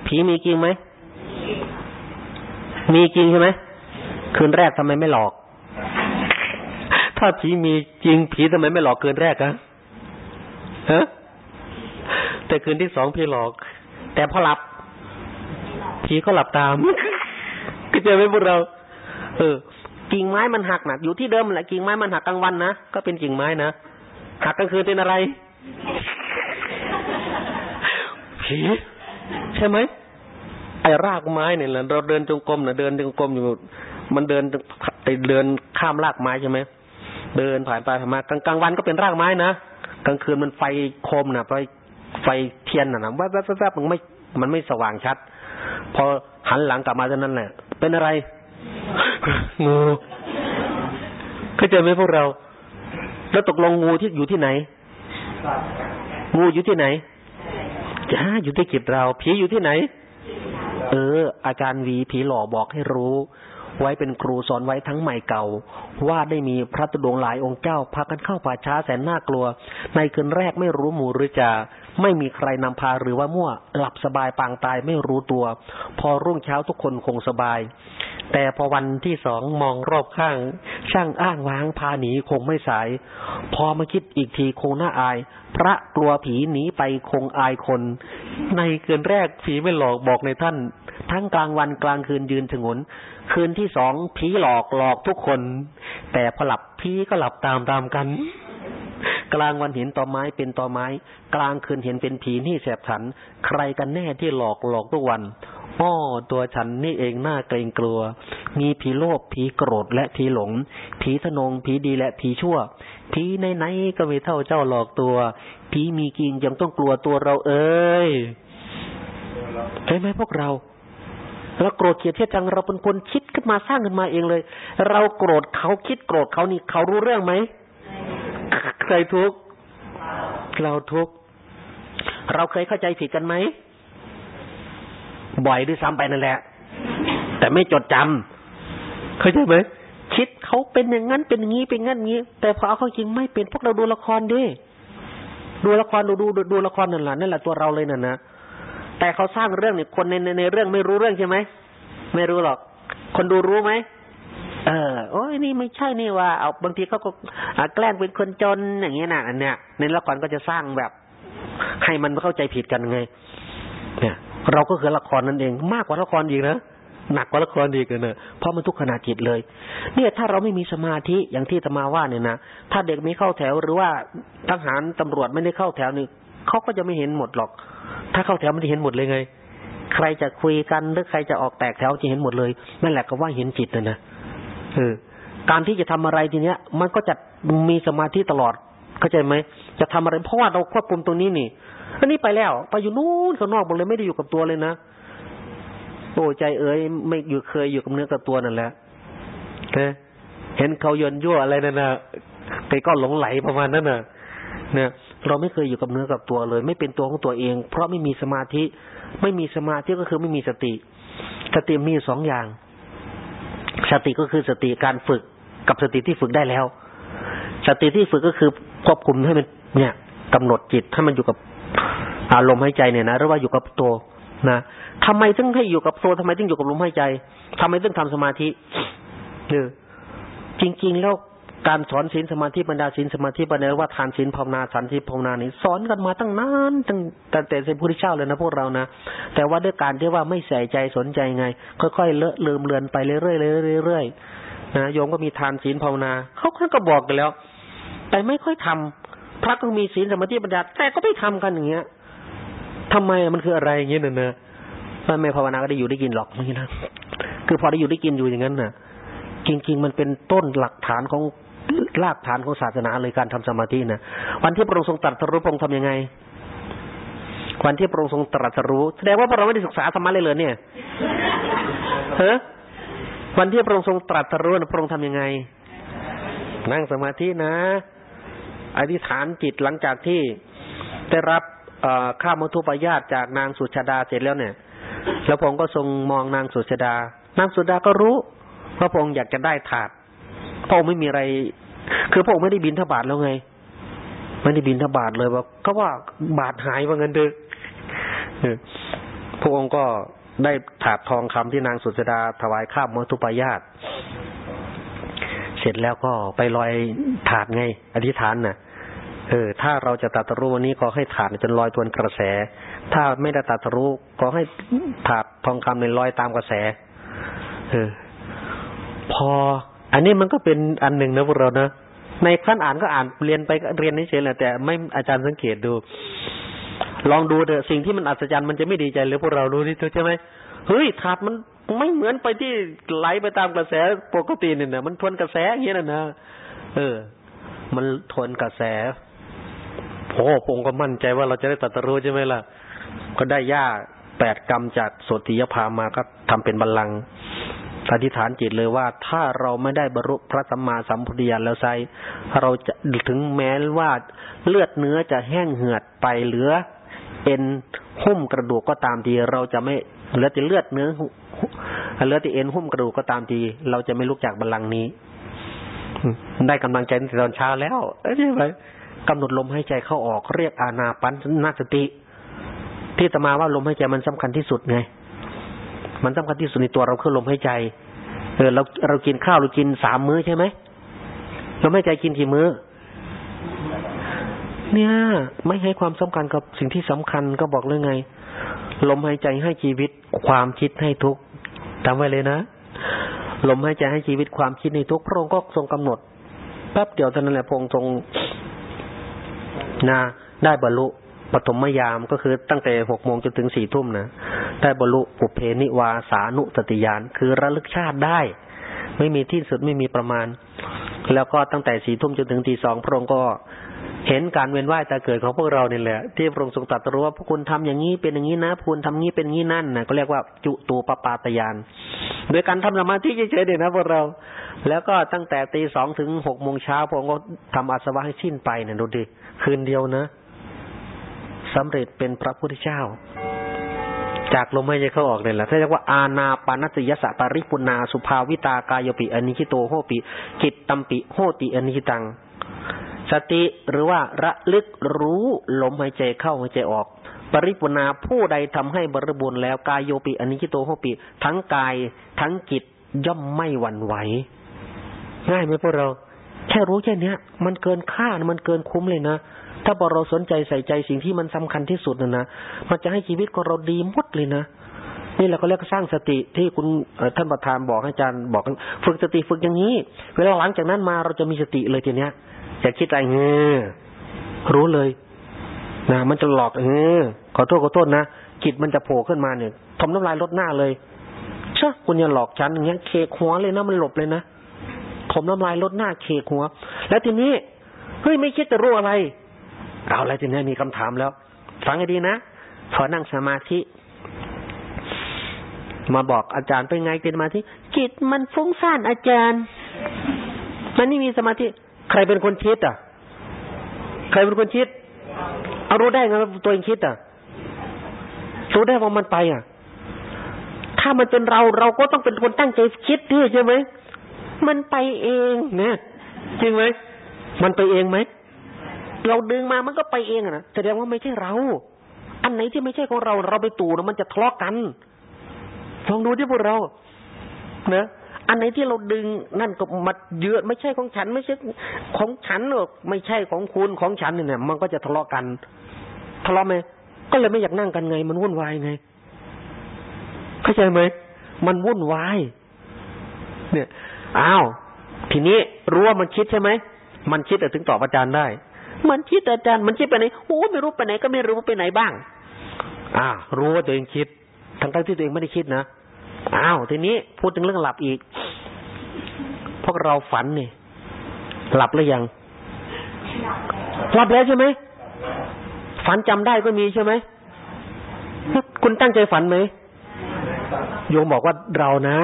ผีมีจริงไหมมีจริงใช่ไหม คืนแรกทำไมไม่หลอก ถ้าผีมีจริงผีทำไมไม่หลอกคืนแรกอะฮะแต่คืนที่สองพี่หลอก แต่พอหลับ ผีก็หลับตามก็เจอไหมพวกเรา เออกิ่งไม้มันหักนะอยู่ที่เดิมแหละกิ่งไม้มันหักกลางวันนะก็เป็นกิ่งไม้นะหักกลางคืนเป็นอะไรผีใช่ไหมไอ้รากไม้เนี่ยแหละเราเดินจงกรมนะเดินจงกรมอยู่ มันเดินไอเดินข้ามรากไม้ใช่ไหมเดินผ่านไปผ่านมากลางกลางวันก็เป็นรากไม้นะกลางคืนมันไฟโคมนะไฟไฟเทียนนะนะแวบแวบแวบมันไม่มันไม่สว่างชัด พอหันหลังกลับมาเท่านั้นแหละเป็นอะไรงูเข้าใจไหมพวกเรา แล้วตกลงงูที่อยู่ที่ไหน งูอยู่ที่ไหนจ้าอยู่ที่จิตเราผีอยู่ที่ไหน เออ อาจารย์วีผีหล่อบอกให้รู้ ไว้เป็นครูสอนไว้ทั้งใหม่เก่า ว่าได้มีพระตุดงหลายองค์เจ้าพากันเข้าป่าช้าแสนน่ากลัว ในคืนแรกไม่รู้หมู่หรือจะไม่มีใครนำพาหรือว่ามั่ว หลับสบายปางตายไม่รู้ตัว พอรุ่งเช้าทุกคนคงสบาย แต่พอวันที่สองมองรอบข้าง ช่างอ้างว้างพาหนีคงไม่สาย พอมาคิดอีกทีคงน่าอาย พระกลัวผีหนีไปคงอายคน ในคืนแรกผีไม่หลอกบอกในท่าน ทั้งกลางวันกลางคืนยืนถงน คืนที่สองผีหลอกหลอกทุกคน แต่พอหลับผีก็หลับตามตามกัน กลางวันเห็นตอไม้เป็นตอไม้ กลางคืนเห็นเป็นผีนี่แสบฉัน ใครกันแน่ที่หลอกหลอกทุกวันอ้อตัวฉันนี่เองน่าเกรงกลัว มีผีโลภผีโกรธและผีหลง ผีทนงผีดีและผีชั่ว ผีไหนๆก็ไม่เท่าเจ้าหลอกตัว ผีมีกิงยังต้องกลัวตัวเราเอ้ยใช่ไหมพวกเรา เราโกรธเกลียดเทียดจังเราเป็นคนคิดขึ้นมาสร้างขึ้นมาเองเลย เราโกรธเขาคิดโกรธเขานี่เขารู้เรื่องไหมใครทุกข์เราทุกข์เราเคยเข้าใจผิดกันไหมบ่อยด้วยซ้ำไปนั่นแหละ แต่ไม่จดจำเข้าใจไหมคิดเขาเป็นอย่างนั้นเป็นอย่างนี้เป็นงั้นงี้ แต่พอเอาเขาจริงไม่เป็นพวกเราดูละครดิดูละครดูดูดูดูละครนั่นแหละนั่นแหละตัวเราเลยน่ะนะ แต่เขาสร้างเรื่องเนี่ยคนในในในเรื่องไม่รู้เรื่องใช่ไหมไม่รู้หรอก คนดูรู้ไหมเออโอ้ยนี่ไม่ใช่นี่ว่าเอาบางทีเขาก็แกล้งเป็นคนจนอย่างเงี้ยนะอันเนี้ยในละครก็จะสร้างแบบให้มันเข้าใจผิดกันไง เนี่ย เราก็คือละครนั่นเอง มากกว่าละครอีกนะหนักกว่าละครอีกเนอะเพราะมันทุกขณะจิตเลย เนี่ยถ้าเราไม่มีสมาธิอย่างที่ตมาว่าเนี่ยนะถ้าเด็กไม่เข้าแถวหรือว่าทหารตำรวจไม่ได้เข้าแถวนี่ เขาก็จะไม่เห็นหมดหรอก ถ้าเข้าแถวมันจะเห็นหมดเลยไง ใครจะคุยกันหรือใครจะออกแตกแถวจะเห็นหมดเลยนั่นแหละก็ว่าเห็นจิตนะนะเออการที่จะทำอะไรทีเนี้ย มันก็จะมีสมาธิตลอดเข้าใจไหมจะทำอะไรเพราะว่าเราควบคุมตรงนี้นี่อันนี้ไปแล้ว ไปอยู่นู้นข้างนอกหมดเลยไม่ได้อยู่กับตัวเลยนะโอ้ใจเอ๋ยไม่อยู่เคยอยู่กับเนื้อกับตัวนั่นแหละเห็นเขายนยั่วอะไรนั่นนะไปก็หลงไหลประมาณนั้นน่ะเนี่ย เราไม่เคยอยู่กับเนื้อกับตัวเลย ไม่เป็นตัวของตัวเอง เพราะไม่มีสมาธิ ไม่มีสมาธิก็คือไม่มีสติ สติมีสองอย่าง สติก็คือสติการฝึกกับสติที่ฝึกได้แล้ว สติที่ฝึกก็คือควบคุมให้มันเนี่ยกำหนดจิตให้มันอยู่กับอารมณ์หายใจเนี่ยนะหรือว่าอยู่กับตัวนะทำไมถึงให้อยู่กับตัวทำไมถึงอยู่กับลมหายใจทำไมถึงทำสมาธิเนี่ยจริง ๆ แล้ว การสอนศีลสมาธิบรรดาศีลสมาธิบรรดาว่าทานศีลภาวนาสันติภาวนานี่สอนกันมาตั้งนานตั้งแต่แต่เสพุทธเจ้าเลยนะพวกเรานะแต่ว่าด้วยการที่ว่าไม่ใส่ใจสนใจไง ค่อยๆเลอะลืมเลือนไปเรื่อยๆเรื่อยๆนะโยมก็มีทานศีลภาวนาเขาเขาก็บอกกันแล้ว แต่ไม่ค่อยทำพระก็มีศีลสมาธิบรรดาแต่ก็ไม่ทำกันอย่างเงี้ยทำไมมันคืออะไรอย่างเงี้ยเนอะไม่ภาวนาก็ได้อยู่ได้กินหรอกนี่นะคือพอได้อยู่ได้กินอยู่อย่างนั้นน่ะ จริง ๆ มันเป็นต้นหลักฐานของ รากฐานของศาสนาเลยการทำสมาธินะวันที่พระองค์ทรงตรัสรู้พระองค์ทำยังไง วันที่พระองค์ทรงตรัสรู้แสดงว่าพระเราไม่ได้ศึกษาธรรมะเลยเลยเนี่ยเฮ้วันที่พระองค์ทรงตรัสรู้พระองค์ทำยังไง นั่งสมาธินะอธิษฐานจิตหลังจากที่ได้รับข้ามทุปยาตจากนางสุชาดาเสร็จแล้วเนี่ย แล้วพระองค์ก็ทรงมองนางสุชาดา นางสุชาดาก็รู้ว่าพระองค์อยากจะได้ถาดพระองค์ไม่มีอะไร คือพระองค์ไม่ได้บินทบาทแล้วไง ไม่ได้บินทบาทเลยว่าเขาว่าบาทหายว่าเงินเดือพระองค์ก็ได้ถาดทองคำที่นางสุจดาถวายข้ามมทุปายาตเสร็จแล้วก็ไปลอยถาดไง อธิษฐานน่ะเออ ถ้าเราจะตัดรู้วันนี้ขอให้ถาดจนลอยทวนกระแส ถ้าไม่ได้ตัดรู้ขอให้ถาดทองคำในลอยตามกระแส เออ พอ อันนี้มันก็เป็นอันหนึ่งนะพวกเรานะในขั้นอ่านก็อ่านเรียนไปเรียนนี่เฉยแหละแต่ไม่อาจารย์สังเกตดู ลองดูเถอะสิ่งที่มันอัศจรรย์มันจะไม่ดีใจหรือพวกเรารู้นี่ใช่ไหมเฮ้ยถาดมันไม่เหมือนไปที่ไหลไปตามกระแสปกติเนี่ยนะมันทวนกระแสอย่างนี้นะนะเออ มันทวนกระแสโอ้ผมก็มั่นใจว่าเราจะได้ตัดรู้ใช่ไหมล่ะ ก็ได้ย่าแปดกรรมจากโสติยภามาก็ทำเป็นบัลลังก์ อธิษฐานจิตเลยว่าถ้าเราไม่ได้บรรลุพระสัมมาสัมพุทธญาณแล้วไซเราจะถึงแม้ว่าเลือดเนื้อจะแห้งเหือดไปเหลือ เอ็นหุ้มกระดูกก็ตามทีเราจะไม่เหลือแต่เลือดเนื้อเหลือแต่เอ็นหุ้มกระดูกก็ตามทีเราจะไม่ลุกจากบัลลังก์นี้ได้กำลังใจตั้งแต่ตอนเช้าแล้วเอ้ยใช่ไหมกำหนดลมหายใจเข้าออกเรียกอานาปันนาสติ ที่ตมาว่าลมหายใจมันสำคัญที่สุดไง มันสำคัญที่สุดในตัวเราคือลมหายใจ เออเราเรากินข้าวเรากินสามมื้อใช่ไหมเราไม่ใจกินกี่มื้อ เนี่ย ไม่ให้ความสำคัญกับสิ่งที่สำคัญก็บอกเลยไง ลมหายใจให้ชีวิต ความคิดให้ทุกจำไว้เลยนะลมหายใจให้ชีวิตความคิดในทุกพระองค์ก็ทรงกำหนดแป๊บเดียวเท่านั้นแหละพระองค์ทรงนะได้บรรลุปฐมยามก็คือตั้งแต่หกโมงจนถึงสี่ทุ่มนะ ได้บรรลุปุเพนิวาสานุสติญาณคือระลึกชาติได้ ไม่มีที่สุดไม่มีประมาณ แล้วก็ตั้งแต่สี่ทุ่มจนถึงตีสองพระองค์ก็เห็นการเวียนว่ายตาเกิดของพวกเราเนี่ยแหละ ที่พระองค์ทรงตรัสรู้ว่าพวกคุณทำอย่างนี้เป็นอย่างนี้นะพวกคุณทำงี้เป็นอย่างนี้นั่นนะก็เรียกว่าจุตูปปาตยานโดยการทำสมาธิเฉยๆเนี่ยนะพวกเรา แล้วก็ตั้งแต่ตีสองถึงหกโมงเช้าพระองค์ก็ทำอาสวะให้สิ้นไปเนี่ยดูดิคืนเดียวนะสำเร็จเป็นพระพุทธเจ้า จากลมหายใจเข้าออกเนี่ยแหละเรียกว่าอาณาปานสติยสะปริปุนาสุภาวิตากายปิอนิจิโตโหปิกิตตัมปิโหติอนิจิตัง สติหรือว่าระลึกรู้ลมหายใจเข้าหายใจออก ปริปุนาผู้ใดทำให้บริบูรณ์แล้วกายโยปิอนิจิโตโหปิ ทั้งกายทั้งจิตย่อมไม่หวั่นไหวง่ายไหมพวกเรา แค่รู้แค่เนี้ย มันเกินค่ามันเกินคุ้มเลยนะ ถ้าพอเราสนใจใส่ใจสิ่งที่มันสำคัญที่สุดนะนะมันจะให้ชีวิตของเราดีหมดเลยนะนี่เราก็เรียกสร้างสติที่คุณท่านประธานบอกอาจารย์บอกฝึกสติฝึกอย่างนี้ เวลาหลังจากนั้นมาเราจะมีสติเลยทีเนี้ยจะคิดอะไรเงอรู้เลยนะมันจะหลอกเออขอโทษขอโทษนะจิตมันจะโผล่ขึ้นมาเนี่ยทำน้ำลายลดหน้าเลยเชื่อคุณอย่าหลอกฉันอย่างเงี้ยเคกหัวเลยนะมันหลบเลยนะผมน้ำลายลดหน้าเคกหัว แล้วทีนี้เฮ้ยไม่คิดจะรู้อะไร เอาอะไรทีนี้มีคำถามแล้ว ฟังให้ดีนะพอนั่งสมาธิ มาบอกอาจารย์เป็นไงเป็นสมาธิจิตมันฟุ้งซ่านอาจารย์ มันนี่มีสมาธิ ใครเป็นคนคิดอะ ใครเป็นคนคิด เอารู้ได้ไงว่าตัวเองคิดอะรู้ได้ว่ามันไปอะ ถ้ามันเป็นเราเราก็ต้องเป็นคนตั้งใจคิดด้วยใช่ไหม มันไปเองเนี่ยจริงไหม มันไปเองไหม เราดึงมามันก็ไปเองนะแสดงว่าไม่ใช่เรา อันไหนที่ไม่ใช่ของเราเราไปตู่นะมันจะทะเลาะกันลองดูที่พวกเรานะอันไหนที่เราดึงนั่นก็มาเยือไม่ใช่ของฉัน ไม่ใช่ของฉันหรอกไม่ใช่ของคุณของฉันเนี่ย มันก็จะทะเลาะกัน ทะเลาะไหมก็เลยไม่อยากนั่งกันไง มันวุ่นวายไงเข้าใจไหมมันวุ่นวายเนี่ยอ้าวทีนี้รู้ว่ามันคิดใช่ไหมมันคิดแต่ถึงตอบอาจารย์ได้ มันคิดอาจารย์มันคิดไปไหนโอ้ไม่รู้ไปไหนก็ไม่รู้ไปไหนบ้าง อ่า รู้ว่าตัวเองคิด ทั้งทั้งที่ตัวเองไม่ได้คิดนะอ้าวทีนี้พูดถึงเรื่องหลับอีก พวกเราฝันนี่หลับหรือยังหลับแล้วใช่ไหมฝันจำได้ก็มีใช่ไหมคุณตั้งใจฝันไหมโยมบอกว่าเรานะ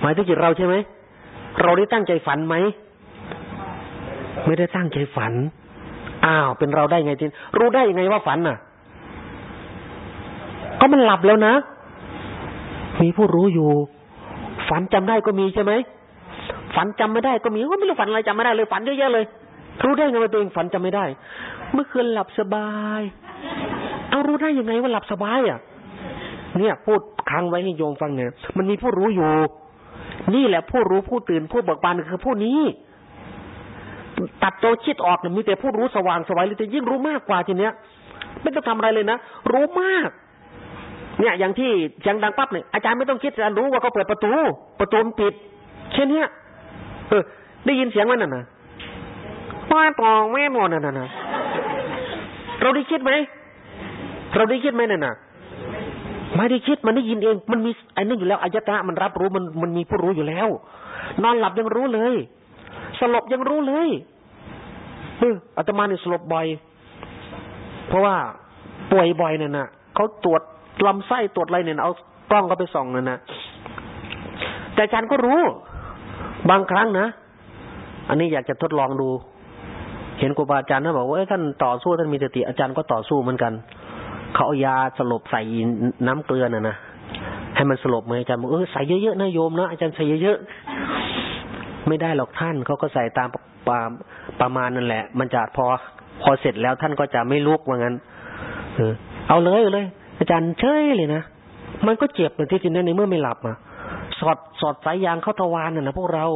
หมายถึงจิตเราใช่ไหมเราได้ตั้งใจฝันไหมไม่ได้ตั้งใจฝัน อ้าว เป็นเราได้ไงทีรู้ได้ยังไงว่าฝันน่ะ ก็มันหลับแล้วนะ มีผู้รู้อยู่ ฝันจำได้ก็มีใช่ไหมฝันจำไม่ได้ก็มีว่าไม่รู้ฝันอะไรจำไม่ได้เลยฝันเยอะๆเลย รู้ได้ไงว่าตัวเองฝันจำไม่ได้ เมื่อคืนหลับสบาย เอารู้ได้ยังไงว่าหลับสบายอะ เนี่ยพูดค้างไว้ให้โยมฟังเนี่ยมันมีผู้รู้อยู่ นี่แหละผู้รู้ผู้ตื่นผู้เบิกบานคือผู้นี้ ตัดตัวคิดออกเนี่ยมีแต่ผู้รู้สว่างสวายเลยแต่ยิ่งรู้มากกว่าทีเนี้ย ไม่ต้องทำอะไรเลยนะรู้มาก เนี่ยอย่างที่เสียงดังปั๊บเนี่ยอาจารย์ไม่ต้องคิดอาจารย์รู้ว่าเขาเปิดประตู ประตูปิดแค่เนี้ยเออ ได้ยินเสียงมันน่ะนะว่าตองแม่นอนน่ะนะเราได้คิดไหมเราได้คิดไหมน่ะนะไม่ได้คิดมันได้ยินเอง มันมีไอ้นั่นอยู่แล้วอายตนะมันรับรู้มันมันมีผู้รู้อยู่แล้ว นอนหลับยังรู้เลย สลบยังรู้เลยเอออาตมาเนี่ยสลบบ่อย เพราะว่าป่วยบ่อยเนี่ยนะเขาตรวจลำไส้ตรวจอะไรเนี่ยเอากล้องเขาไปส่องเนี่ยนะแต่อาจารย์ก็รู้ บางครั้งนะ อันนี้อยากจะทดลองดู เห็นครูบาอาจารย์ท่านบอกว่าท่านต่อสู้ท่านมีสติอาจารย์ก็ต่อสู้เหมือนกันเขาเอายาสลบใส่น้ำเกลือน่ะนะให้มันสลบไหมอาจารย์บอกเออใส่เยอะๆนะโยมนะอาจารย์ใส่เยอะๆ ไม่ได้หรอกท่านเขาก็ใส่ตามประประมาณนั่นแหละ มันจะพอพอเสร็จแล้วท่านก็จะไม่ลุกว่างั้นเออเอาเลยเลย อาจารย์เฉยเลยนะมันก็เจ็บเหมือนที่จริงในเมื่อไม่หลับอะสอดสอดสายยางเข้าทวารน่ะนะพวกเรา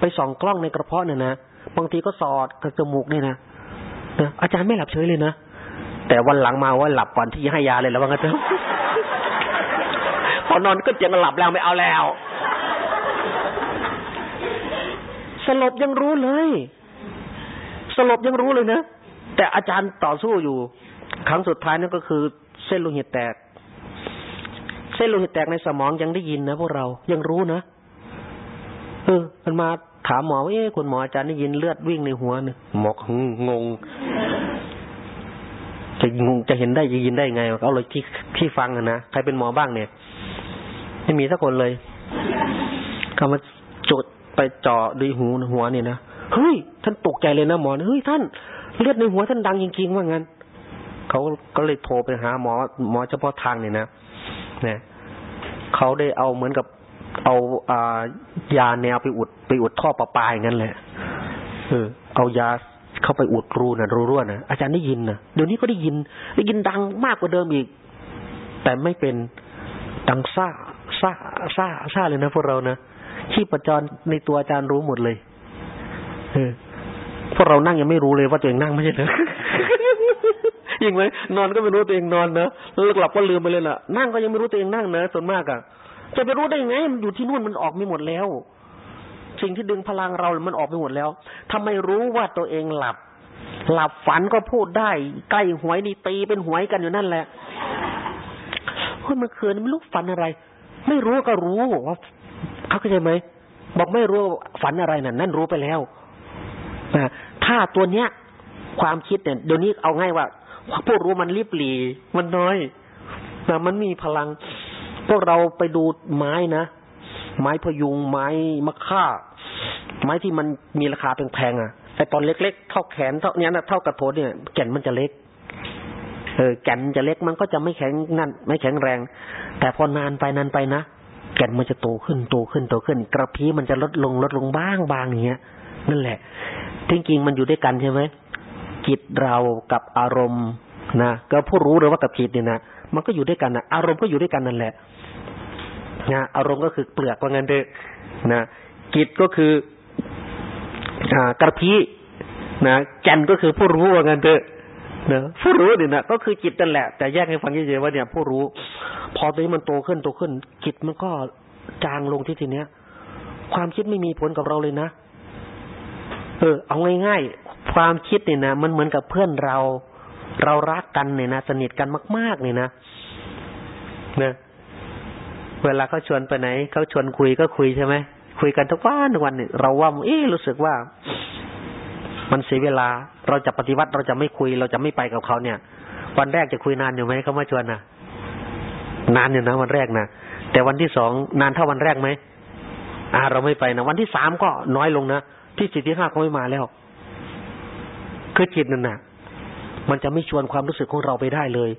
ไปส่องกล้องในกระเพาะเนี่ยนะบางทีก็สอดกระจมูกเนี่ยนะนะอาจารย์ไม่หลับเฉยเลยนะแต่วันหลังมาว่าหลับก่อนที่ให้ยาเลยแล้วว่างั้นเถอะพอนอนก็เตียงหลับแล้วไม่เอาแล้ว สลบยังรู้เลย สลบยังรู้เลยนะ แต่อาจารย์ต่อสู้อยู่ ครั้งสุดท้ายนั่นก็คือ เส้นโลหิตแตก เส้นโลหิตแตกในสมองยังได้ยินนะพวกเรายังรู้นะเออมันมาถามหมอว่าเอ๊ะคุณหมออาจารย์ได้ยินเลือดวิ่งในหัวเนี่ยหมอกงงจะงงจะเห็นได้จะยินได้ไงเอาเลยที่ที่ฟังนะใครเป็นหมอบ้างเนี่ย ไม่มีสักคนเลยเขามาจุด ไปเจาะดูหูหัวเนี่ยนะเฮ้ยท่านตกใจเลยนะหมอเฮ้ยท่านเลือดในหัวท่านดังจริงๆว่างั้นเขาก็เลยโทรไปหาหมอหมอเฉพาะทางเนี่ยนะเนี่ยเขาได้เอาเหมือนกับเอาอายาแนวไปอุดไปอุดท่อประปายงั้นแหละเออเอายาเข้าไปอุดรูนะรูรั่วนะอาจารย์ได้ยินน่ะเดี๋ยวนี้ก็ได้ยิน ได้ยินดังมากกว่าเดิมอีก แต่ไม่เป็นดังซ่าซ่าซ่าซ่าเลยนะพวกเรานะ ชีพจรในตัวอาจารย์รู้หมดเลย เออพวกเรานั่งยังไม่รู้เลยว่าตัวเองนั่งไม่ใช่เหรอยิงไหมนอนก็ไม่รู้ตัวเองนอนนะแล้วหลับก็ลืมไปเลยล่ะ นั่งก็ยังไม่รู้ตัวเองนั่งนะส่วนมากอะ จะไปรู้ได้ยังไง มันอยู่ที่นู่นมันออกไม่หมดแล้ว สิ่งที่ดึงพลังเรา มันออกไปหมดแล้วทำไมรู้ว่าตัวเองหลับ หลับฝันก็พูดได้ ใกล้หวยนี่ตีเป็นหวยกันอยู่นั่นแหละเฮ้ยมันคืนไม่รู้ฝันอะไร ไม่รู้ก็รู้ว่า เขาเข้าใจไหมบอกไม่รู้ฝันอะไรนั่นนั่นรู้ไปแล้วนะถ้าตัวเนี้ย ความคิดเนี่ยเดี๋ยวนี้เอาง่ายว่าผู้รู้มันรีบหลีมันน้อยนะมันมีพลัง พวกเราไปดูไม้นะไม้พยุงไม้มะค่า ไม้ที่มันมีราคาแพงๆอะแต่ตอนเล็กๆเท่าแขนเท่านี้นะเท่ากระโถนเนี่ยแก่นมันจะเล็กเออแก่นจะเล็กมันก็จะไม่แข็งนั่น ไม่แข็งแรง แต่พอนานไปนานไปนะ แก่นมันจะโตขึ้นโตขึ้นโตขึ้น กระพี้มันจะลดลงลดลงบ้างบางอย่างเงี้ยนั่นแหละจริงมันอยู่ด้วยกันใช่ไหมจิตเรากับอารมณ์นะก็ผู้รู้หรือว่ากับจิตเนี่ยนะมันก็อยู่ด้วยกันนะอารมณ์ก็อยู่ด้วยกันนั่นแหละนะอารมณ์ก็คือเปลือกว่างั้นเถอนะจิตก็คืออกระพี้นะแก่นก็คือผู้รู้ว่างั้นเถอะ นะผู้รู้เนี่ยนะก็คือจิตนั่นแหละ แต่แยกให้ฟังเฉยๆว่าเนี่ย ผู้รู้ พอตัวนี้มันโตขึ้นโตขึ้น จิตมันก็จางลงที่ทีเนี้ย ความคิดไม่มีผลกับเราเลยนะเออ เอาง่ายๆความคิดเนี่ยนะมันเหมือนกับเพื่อนเรา เรารักกันเนี่ยนะสนิทกันมาก ๆ เนี่ยนะเนี่ยเวลาเขาชวนไปไหนเขาชวนคุยก็คุยใช่ไหมคุยกันทุกวันทุกวันเนี่ยเราว่าเอ๊รู้สึกว่า มันเสียเวลา เราจะปฏิวัติเราจะไม่คุย เราจะไม่ไปกับเขาเนี่ย วันแรกจะคุยนานอยู่ไหมเขามาชวนนะนานอยู่นะวันแรกนะแต่วันที่สองนานเท่าวันแรกไหมอ่า เราไม่ไปนะวันที่สามก็น้อยลงนะที่สี่ที่ห้าเขาไม่มาแล้ว คือจิตนั่นน่ะ มันจะไม่ชวนความรู้สึกของเราไปได้เลย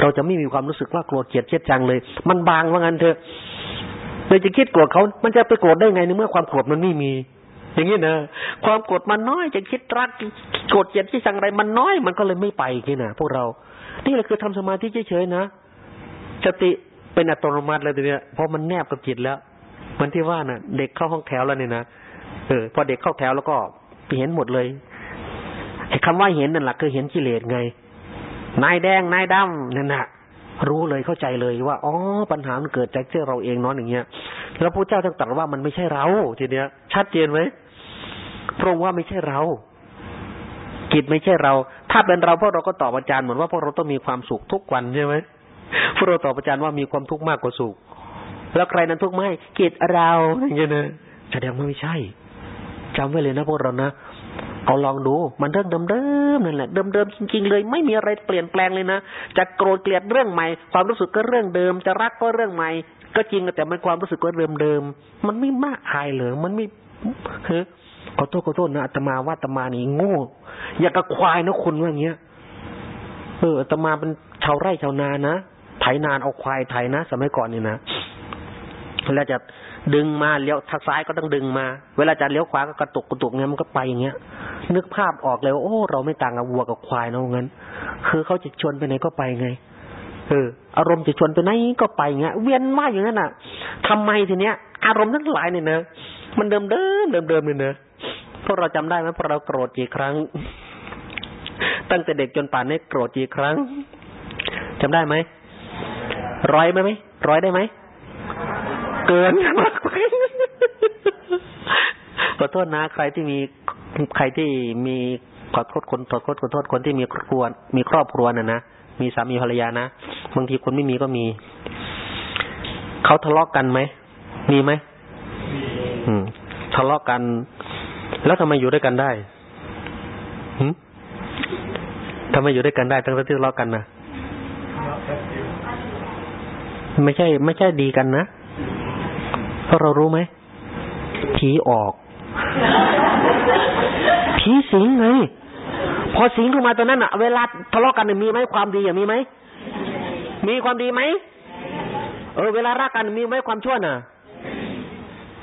เราจะไม่มีความรู้สึกว่าโกรธเกลียดเช็ดจังเลย มันบางว่างั้นเถอะเลยจะคิดโกรธเขา มันจะไปโกรธได้ไงในเมื่อความโกรธมันไม่มี อย่างนี้นะความโกรธมันน้อยจะคิดรักโกรธเกลียดที่สังไรมันน้อยมันก็เลยไม่ไปที่นะพวกเรานี่แหละคือทำสมาธิเฉยๆนะสติเป็นอัตโนมัติเลยทีเนี้ยเพราะมันแนบกับจิตแล้วมันที่ว่านะ่ะ เด็กเข้าห้องแถวแล้วเนี่ยนะเออพอเด็กเข้าแถวแล้วก็เห็นหมดเลยไอ้คำว่าเห็นนั่นแหละคือเห็นกิเลสไง นายแดงนายดำนั่นแหะรู้เลยเข้าใจเลยว่าอ๋อปัญหามันเกิดจากที่เราเองนอนอย่างเงี้ย แล้วพระเจ้าจึงตรัสว่ามันไม่ใช่เราทีเนี้ย ชัดเจนไหม พระองค์ว่าไม่ใช่เรา กิจไม่ใช่เรา ถ้าเป็นเราพวกเราก็ตอบอาจารย์เหมือนว่าพวกเราต้องมีความสุขทุกวันใช่ไหมพวกเราตอบอาจารย์ว่ามีความทุกข์มากกว่าสุข แล้วใครนั้นทุกข์ไหมกิจเราอย่างเงี้ยนะแสดงว่าไม่ใช่จำไว้เลยนะพวกเรานะเอาลองดู มันเรื่องเดิมๆนั่นแหละเดิมๆจริง ๆ เลยไม่มีอะไรเปลี่ยนแปลงเลยนะจะโกรธเกลียดเรื่องใหม่ ความรู้สึกก็เรื่องเดิม จะรักก็เรื่องใหม่ ก็จริงแต่มันความรู้สึกก็เดิมๆมันไม่มากอายเหรอมันไม่เฮ้ ขอโทษขอโทษนะอาตมาว่าอาตมานี่โง่ อย่ากระควายนะคุณว่าอย่างเงี้ย เอออาตมาเป็นชาวไร่ชาวนานะไถนานเอาควายไถนะ สมัยก่อนนี่นะเวลาจะดึงมาเลี้ยวทางซ้ายก็ต้องดึงมา เวลาจะเลี้ยวขวาก็กระตุกกระตุกเงี้ยมันก็ไปอย่างเงี้ย นึกภาพออกเลยว่าโอ้ เราไม่ต่างกับวัวกับควายนะงั้น คือเขาจะชวนไปไหนก็ไปไง เออ อารมณ์จะชวนไปไหนก็ไปเงี้ย เวียนมาอย่างนั้นอะทำไมทีเนี้ย อารมณ์ทั้งหลายเนี่ยเนอะมันเดิมเดิมเดิมเดิมเลยเนอะ พวกเราจำได้ไหมพวกเราโกรธกี่ครั้ง ตั้งแต่เด็กจนป่านนี้โกรธกี่ครั้งจำได้ไหมร้อยไหมไหมร้อยได้ไหมเกินมากไปขอโทษนะใครที่มีใครที่มีขอโทษคนขอโทษขอโทษคนที่มีครอบครัวมีครอบครัวน่ะนะมีสามีภรรยานะบางทีคนไม่มีก็มีเขาทะเลาะกกันไหมมีไหมอืม ทะเลาะกกัน แล้วทำไมอยู่ด้วยกันได้หืมทำไมอยู่ด้วยกันได้ตั้งแต่ที่ทะเลาะกันนะไม่ใช่ ไม่ใช่ดีกันนะเพราะเรารู้ไหมผีออกผีสิงไงพอสิงเข้ามาตอนนั้นอะเวลาทะเลาะกันมีไหมความดีอะมีไหมมีความดีไหมเออเวลารักกันมีไหมความชั่วน่ะ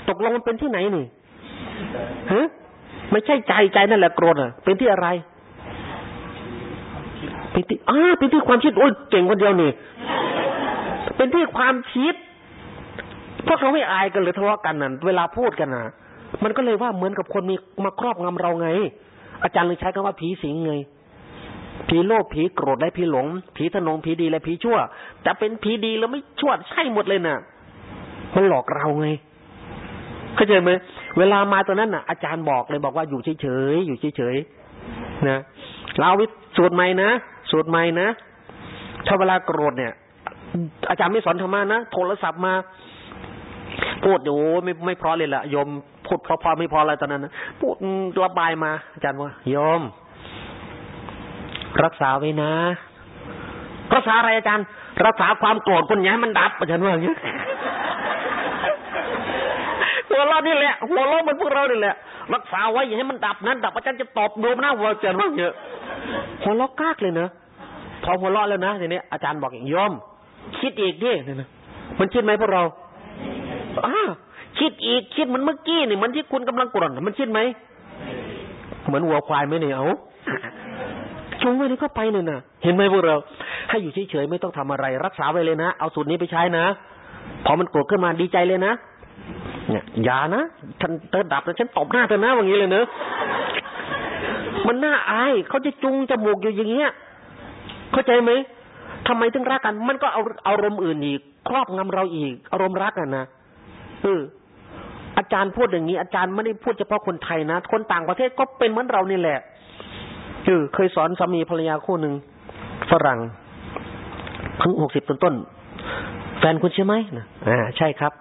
ตกลงมันเป็นที่ไหนนี่ฮะ ไม่ใช่ใจใจนั่นแหละโกรธอะ เป็นที่อะไร เป็นที่อ้าเป็นที่ความคิดโอ้ยเก่งคนเดียวนี่ เป็นที่ความคิดพวกเราไม่อายกันหรือทะเลาะกันน่ะเวลาพูดกันน่ะ มันก็เลยว่าเหมือนกับคนมีมาครอบงำเราไง อาจารย์เลยใช้คำว่าผีสิงไงผีโลภผีโกรธและผีหลง ผีทนงผีดีและผีชั่วจะเป็นผีดีแล้วไม่ชั่วใช่หมดเลยน่ะ มันหลอกเราไง เข้าใจไหม เวลามาตอนนั้นน่ะ อาจารย์บอกเลยบอกว่าอยู่เฉยๆอยู่เฉยๆนะเราวิสูตรใหม่นะสูตรใหม่นะถ้าเวลาโกรธเนี่ย อาจารย์ไม่สอนธรรมะนะโทรศัพท์มาพูดโอ้ไม่ไม่เพราะเลยละโยมพูดเพราะพอไม่พออะไรตอนนั้นนะพูดระบายมา อาจารย์ว่าโยม รักษาไว้นะรักษาอะไรอาจารย์ รักษาความโกรธคนอย่าให้มันดับอาจารย์ว่าอย่างนี้ หัวเรานี่แหละหัวเราะมันพวกเรานี่แหละ รักษาไว้อย่าให้มันดับนั้น ดับอาจารย์จะตอบโยมนะหัวอาจารย์ว่าอย่างนี้หัวเราะกากเลยเนอะพอหัวเราะแล้วนะทีนี้อาจารย์บอกอย่างโยมคิดอีกดิเนี่ยมันคิดไหมพวกเราอ้าคิดอีกคิดเหมือนเมื่อกี้นี่มันที่คุณกำลังกรนมันคิดไหมเหมือนวัวควายไหมเนี่ยเอาจงไว้นี่ก็ไปเนี่ยนะเห็นไหมพวกเรา ให้อยู่เฉยๆไม่ต้องทำอะไร รักษาไว้เลยนะ เอาสูตรนี้ไปใช้นะ พอมันโกรธขึ้นมาดีใจเลยนะ เนี่ยอย่านะฉันเธอดับแล้วฉันตบหน้าเธอนะอย่างนี้เลยเนอะมันน่าอายเขาจะจุงจมูกอยู่อย่างเงี้ย เข้าใจไหมทำไมถึงรักกัน มันก็เอาอารมณ์อื่นอีก ครอบงำเราอีก อารมณ์รักกันนะเอออาจารย์พูดอย่างนี้ อาจารย์ไม่ได้พูดเฉพาะคนไทยนะ คนต่างประเทศก็เป็นเหมือนเรานี่แหละเออเคยสอนสามีภรรยาคู่หนึ่งฝรั่งเพิ่งหกสิบต้นต้นแฟนคุณใช่ไหมนะอ่า ใช่ครับ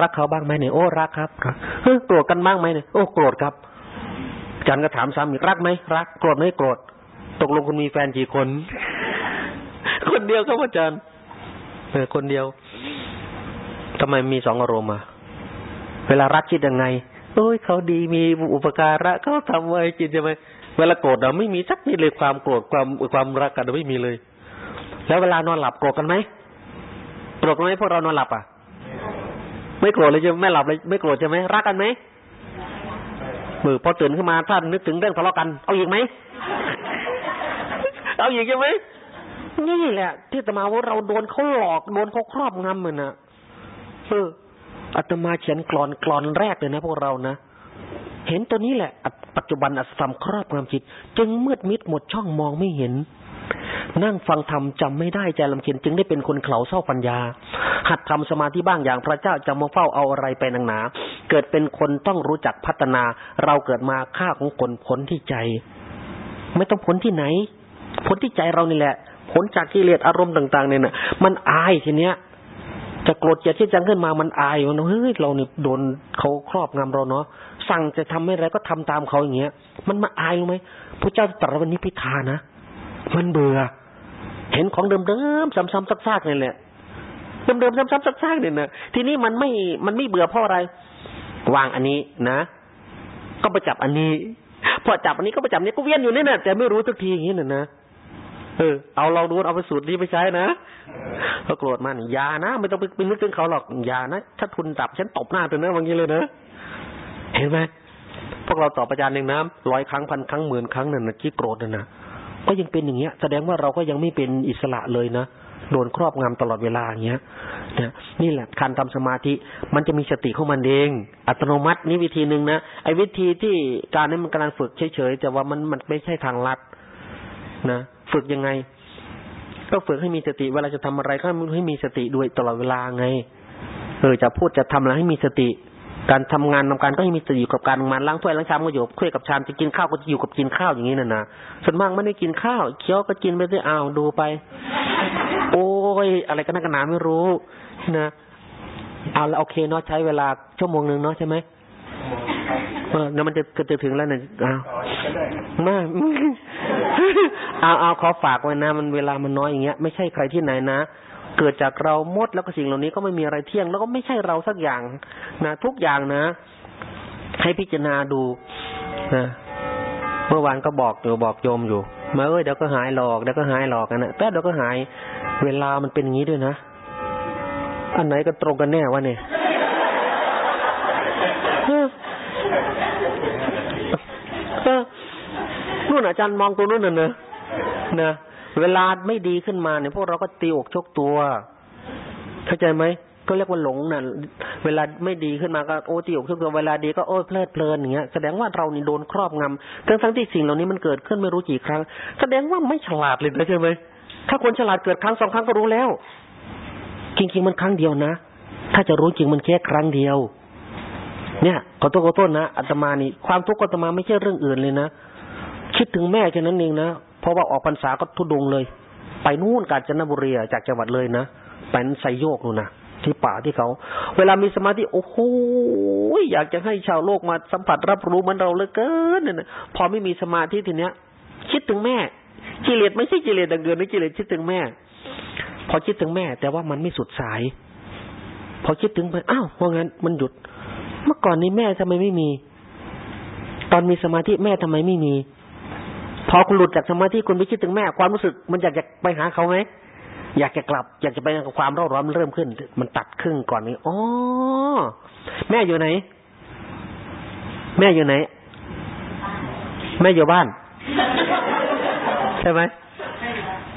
รักเขาบ้างไหมเนี่ยโอ้รักครับเฮ้ยโกรธกันบ้างไหมเนี่ยโอ้โกรธครับอาจารย์ก็ถามสามีรักไหมรักโกรธไหมโกรธตกลงคุณมีแฟนกี่คน คนเดียวครับอาจารย์เออคนเดียวทำไมมีสองอารมณ์อะเวลารักคิดยังไงโอ้ยเขาดีมีอุปการะเขาทำไว้กินใช่ไหมเวลาโกรธเราไม่มีสักนิดเลยความโกรธความความรักกันเราไม่มีเลย แล้วเวลานอนหลับโกรธกันไหมโกรธไหมพวกเรานอนหลับอะ ไม่โกรธเลยใช่ไหมไม่หลับเลยไม่โกรธใช่ไหมรักกันไหมมือพอตื่นขึ้นมาถ้านนึกถึงเรื่องทะเลาะกัน เอาอีกไหมเอาอีกใช่ไหมนี่แหละ ที่ตมาว่าเราโดนเขาหลอกโดนเขาครอบงำเหมือนนะเอออาตมาเขียนกรอนกรอนแรกเลยนะพวกเรานะเห็นตัวนี้แหละ ปัจจุบันอัศมครอบงำจิต จึงมืดมิดหมดช่องมองไม่เห็น นั่งฟังธรรมจำไม่ได้ใจลำเคียนจึงได้เป็นคนเข่าเศร้าปัญญา หัดทำสมาธิบ้างอย่างพระเจ้าจะมาเฝ้าเอาอะไรไปนังหนา เกิดเป็นคนต้องรู้จักพัฒนา เราเกิดมาค่าของคนพ้นที่ใจ ไม่ต้องพ้นที่ไหนพ้นที่ใจเรานี่แหละพ้นจากกิเลสอารมณ์ต่าง ๆ เนี่ยนะมันอายทีเนี้ยจะโกรธจะที่จังขึ้นมามันอายมันเฮ้ยเราเนี่ยโดนเขาครอบงำเราเนาะสั่งจะทำอะไรก็ทำตามเขาอย่างเงี้ย มันมาอายรู้ไหมพระเจ้าตรัสวันนี้พิธานะ มันเบื่อ เห็นของเดิมๆซ้ำๆซากๆนี่แหละเดิมๆซ้ำๆซากๆเนี่ยนะทีนี้มันไม่มันไม่เบื่อเพราะอะไร วางอันนี้นะ ก็ไปจับอันนี้ พอจับอันนี้ก็ไปจับนี้ก็เวียนอยู่นี่นะแต่ไม่รู้สักทีอย่างนี้นะนะเออเอาเราดูเอาไปสูตรนี้ไปใช้นะพอโกรธมันอย่านะไม่ต้องไปนึกถึงเขาหรอกอย่านะถ้าทุนดับฉันตบหน้าเธอนะวันนี้เลยนะเห็นไหมพวกเราตอบประจานหนึ่งน้ำร้อยครั้งพันครั้งหมื่นครั้งนั่นนะที่โกรธนั่นนะ ก็ยังเป็นอย่างเงี้ย แสดงว่าเราก็ยังไม่เป็นอิสระเลยนะโดนครอบงำตลอดเวลาอย่างเงี้ยนี่ยนี่แหละการทำสมาธิมันจะมีสติของมันเอง อัตโนมัตินี่วิธีหนึ่งนะไอ้วิธีที่การนี้มันกำลังฝึกเฉยๆแต่ว่ามันมันไม่ใช่ทางลัดนะฝึกยังไง ก็ฝึกให้มีสติเวลาจะทำอะไรก็ให้มีสติด้วยตลอดเวลาไงเออจะพูดจะทำอะไรให้มีสติ การทำงานทำการก็ให้มีสติอยู่กับการงานล้างถ้วยล้างชามก็อยู่กับถ้วยกับชามจะกินข้าวก็จะอยู่กับกินข้าวอย่างนี้น่ะนะส่วนมากไม่ได้กินข้าวเคี้ยวก็กินไปได้อ้าวดูไป โอ้ยอะไรกันนักกันหนาไม่รู้นะเอาละโอเคเนาะใช้เวลาชั่วโมงหนึ่งเนาะใช่ไหมเออเดี๋ยวมันจะจะถึงแล้วเนี่ยอ้าวมาเอาเอาขอฝากไว้นะ มันเวลามันน้อยอย่างเงี้ย ไม่ใช่ใครที่ไหนนะ เกิดจากเราหมดแล้วก็สิ่งเหล่านี้ก็ไม่มีอะไรเที่ยง แล้วก็ไม่ใช่เราสักอย่างนะทุกอย่างนะ ให้พิจารณาดูนะเมื่อวานก็บอกอยู่บอกโยมอยู่มาเอ้ยเดี๋ยวก็หายหลอกเดี๋ยวก็หายหลอกกันนะแป๊บเดี๋ยวก็หาย เวลามันเป็นอย่างนี้ด้วยนะอันไหนก็ตรงกันแน่วะเนี่ยนู่นอาจารย์มองตรงนู้นน่ะเนอะนะ เวลาไม่ดีขึ้นมาเนี่ยพวกเราก็ตีอกชกตัว เข้าใจไหมก็เรียกว่าหลงน่ะ เวลาไม่ดีขึ้นมาก็โอ้ตีอกชกตัวเวลาดีก็โอ้เพลิดเพลินอย่างเงี้ยแสดงว่าเรานี่โดนครอบงำทั้งทั้งที่สิ่งเหล่านี้มันเกิดขึ้นไม่รู้กี่ครั้ง แสดงว่าไม่ฉลาดเลยนะใช่ไหมถ้าคนฉลาดเกิดครั้งสองครั้งก็รู้แล้วจริงๆมันครั้งเดียวนะถ้าจะรู้จริงมันแค่ครั้งเดียว เนี่ยขอโทษขอโทษนะอาตมานี่ ความทุกข์อาตมาไม่ใช่เรื่องอื่นเลยนะคิดถึงแม่แค่นั้นเองนะ เพราะว่าออกพรรษาก็ทุดงเลย ไปนู่นกาญจนบุรีจากจังหวัดเลยนะไปไซโยกนู่นนะที่ป่าที่เขา เวลามีสมาธิโอ้โหอยากจะให้ชาวโลกมาสัมผัสรับรู้มันเราเหลยเกินเนี่ยนะพอไม่มีสมาธิทีเนี้ย คิดถึงแม่กิเลสไม่ใช่กิเลสดังเดินนะกิเลสคิดถึงแม่ พอคิดถึงแม่ แต่ว่ามันไม่สุดสาย พอคิดถึงไปอ้าวเพราะงั้นมันหยุด เมื่อก่อนนี้แม่ทำไมไม่มี ตอนมีสมาธิแม่ทำไมไม่มี พอคุณหลุดจากสมาธิคุณไปคิดถึงแม่ความรู้สึก มันอยากจะไปหาเขาไหมอยากจะกลับ อยากจะไปกับความร้อนร้อนมันเริ่มขึ้น มันตัดครึ่งก่อนนี้อ๋อแม่อยู่ไหน แม่อยู่ไหน แม่อยู่บ้าน ใช่ไหม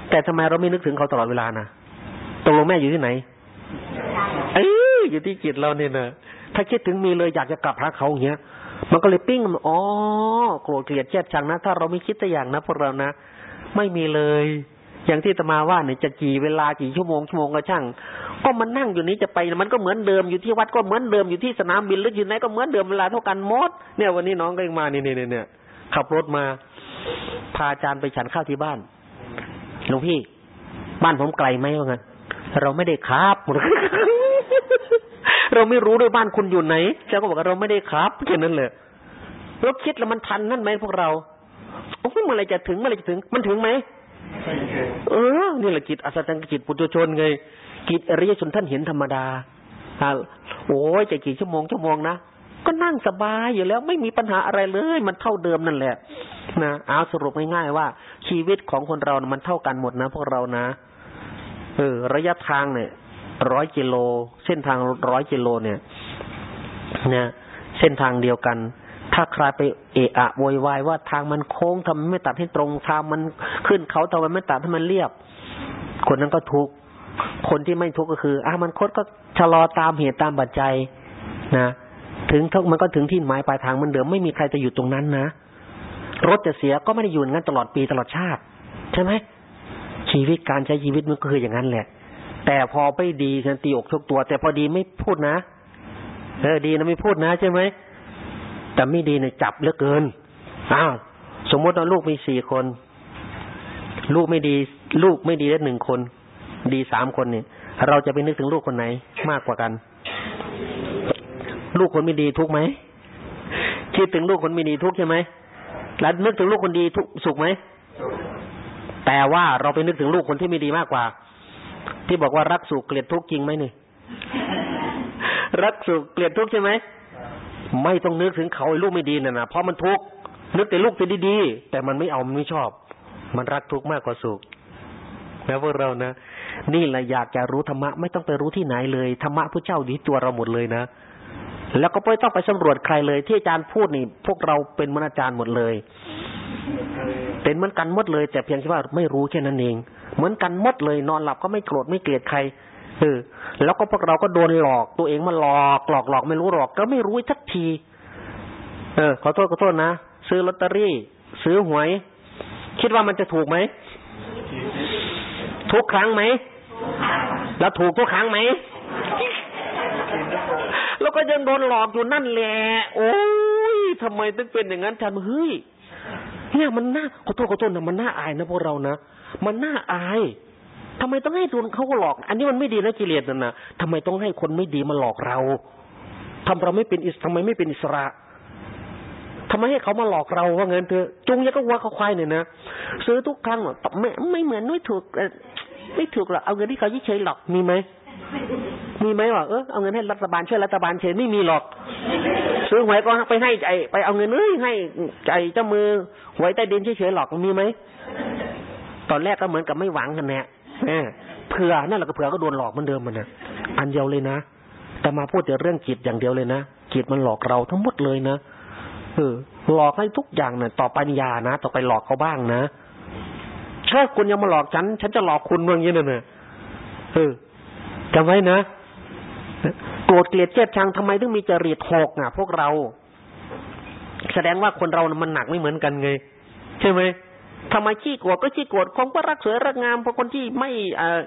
แต่ทำไมเราไม่นึกถึงเขาตลอดเวลานะตกลงแม่อยู่ที่ไหน เอ้ยอยู่ที่จิตเราเนี่ยนะถ้าคิดถึงมีเลยอยากจะกลับหาเขาอย่างเงี้ยมันก็เลยปิ้งมันอ๋อ เกลียดเจ็ดชังนะ ถ้าเราไม่คิดแต่อย่างนะพวกเรานะ ไม่มีเลย อย่างที่ตมาว่าเนี่ยจะกี่เวลากี่ชั่วโมงชั่วโมงก็ช่าง ก็มันนั่งอยู่นี้จะไปมันก็เหมือนเดิมอยู่ที่วัดก็เหมือนเดิมอยู่ที่สนามบินหรืออยู่ไหนก็เหมือนเดิมเวลาเท่ากันหมดเนี่ยวันนี้น้องก็ยังมาเนี่ยเนี่ยเนี่ยขับรถมา พาอาจารย์ไปฉันข้าวที่บ้านหลวงพี่ บ้านผมไกลไหมว่างั้นเราไม่ได้ครับเราไม่รู้ด้วยบ้านคุณอยู่ไหนเจ้าก็บอกว่าเราไม่ได้ครับแค่นั้นเลย เราคิดแล้วมันทันนั่นไหมพวกเราโอ้เมื่อไรจะถึงเมื่อไรจะถึง มันถึงไหมเออนี่แหละจิตอัศจรรย์จิตปุถุชนไงจิตอริยชนท่านเห็นธรรมดาโอ้ยจะกี่ชั่วโมงชั่วโมงนะก็นั่งสบายอยู่แล้วไม่มีปัญหาอะไรเลย มันเท่าเดิมนั่นแหละนะเอาสรุปง่ายๆว่า ชีวิตของคนเรามันเท่ากันหมดนะพวกเรานะเออ ระยะทางเนี่ยร้อยกิโล เส้นทางร้อยกิโลเนี่ยนะเส้นทางเดียวกัน ถ้าใครไปเอะอะโวยวายว่าทางมันโค้งทำไมไม่ตัดให้ตรงทางมันขึ้นเขาทำไมไม่ตัดให้มันเรียบ คนนั้นก็ทุกคนที่ไม่ทุกก็คืออะมันคดก็ชะลอตามเหตุตามปัจจัยนะถึงทุกมันก็ถึงที่หมายปลายทางมันเดิมไม่มีใครจะอยู่ตรงนั้นนะรถจะเสียก็ไม่ได้อยู่งั้นตลอดปีตลอดชาติ ใช่ไหมชีวิตการใช้ชีวิตมันก็คืออย่างนั้นแหละ แต่พอไม่ดีฉันตีอกชกตัว แต่พอดีไม่พูดนะเออดีนะไม่พูดนะใช่ไหม แต่ไม่ดีเนี่ยจับเหลือเกินอ้าวสมมติว่าลูกมีสี่คน ลูกไม่ดี ลูกไม่ดีได้หนึ่งคน ดีสามคนเนี่ย เราจะไปนึกถึงลูกคนไหน มากกว่ากัน ลูกคนไม่ดีทุกไหมคิดถึงลูกคนไม่ดีทุกใช่ไหมแล้วนึกถึงลูกคนดีทุกสุขไหมแต่ว่าเราไปนึกถึงลูกคนที่ไม่ดีมากกว่า ที่บอกว่ารักสุขเกลียดทุกจริงไหมนี่รักสุขเกลียดทุกใช่ไหม ไม่ต้องนึกถึงเขาไอ้ลูกไม่ดีน่ะนะเพราะมันทุกข์นึกแต่ลูกที่ดีๆแต่มันไม่เอามันไม่ชอบ มันรักทุกข์มากกว่าสุขแล้วพวกเรานะนี่แหละอยากจะรู้ธรรมะไม่ต้องไปรู้ที่ไหนเลยธรรมะพระเจ้าอยู่ที่ตัวเราหมดเลยนะ แล้วก็ไม่ต้องไปสำรวจใครเลย ที่อาจารย์พูดนี่ พวกเราเป็นมนอาจารย์หมดเลย เป็นเหมือนกันหมดเลย แต่เพียงแค่ว่าไม่รู้แค่นั้นเอง เหมือนกันหมดเลย นอนหลับก็ไม่โกรธไม่เกลียดใคร เออ แล้วก็พวกเราก็โดนหลอกตัวเองมาหลอกหลอกหลอกไม่รู้หลอก ก็ไม่รู้ทักที เออ ขอโทษขอโทษนะซื้อลอตเตอรี่ ซื้อหวย คิดว่ามันจะถูกไหมทุกครั้งไหมแล้วถูกทุกครั้งไหมแล้วก็ยังโดนหลอกอยู่นั่นแหละโอ้ยทำไมต้องเป็นอย่างนั้นท่านเฮ้ยเนี่ยมันน่าขอโทษขอโทษนะมันน่าอายนะพวกเรานะมันน่าอาย ทำไมต้องให้โดนเขาหลอก อันนี้มันไม่ดีนะกิเลสนั่นนะทำไมต้องให้คนไม่ดีมาหลอกเราทำเราไม่เป็นอิสทำไมไม่เป็นอิสระทำไมให้เขามาหลอกเราว่าเงินเธอจุงยังก็วัวเขาควายเนี่ยนะซื้อทุกครั้งไม่ไม่เหมือนไม่ถูกไม่ถูกหรอกเอาเงินที่เขาเฉยหลอกมีไหมมีไหมว่าเออเอาเงินให้รัฐบาลช่วยรัฐบาลเฉยไม่มีหรอก ซื้อหวยก็ไปให้ไอไปเอาเงินเอ้ยให้ไอเจ้ามือหวยใต้ดินเฉยๆหรอกมีไหมตอนแรกก็เหมือนกับไม่หวังกันแน่ เผื่อนั่นแหละก็เผื่อก็โดนหลอกเหมือนเดิมมันนะอันเดียวเลยนะแต่มาพูดแต่เรื่องจิตอย่างเดียวเลยนะจิตมันหลอกเราทั้งหมดเลยนะเออหลอกให้ทุกอย่างเนะ่ยต่อปัญญานะต่อไปหลอกเขาบ้างนะถ้าคุณยังมาหลอกฉัน ฉันจะหลอกคุณอย่างนี้นะเนี่ยเออจำไว้นะโกรธเกลียดเจ็บชังทำไมถึงมีจริตหกอะ พวกเรา แสดงว่าคนเรามันหนักไม่เหมือนกันไง ใช่ไหม ทำไมขี้โกรธก็ขี้โกรธคนก็รักสวยรักงามเพราะคนที่ไม่อ่า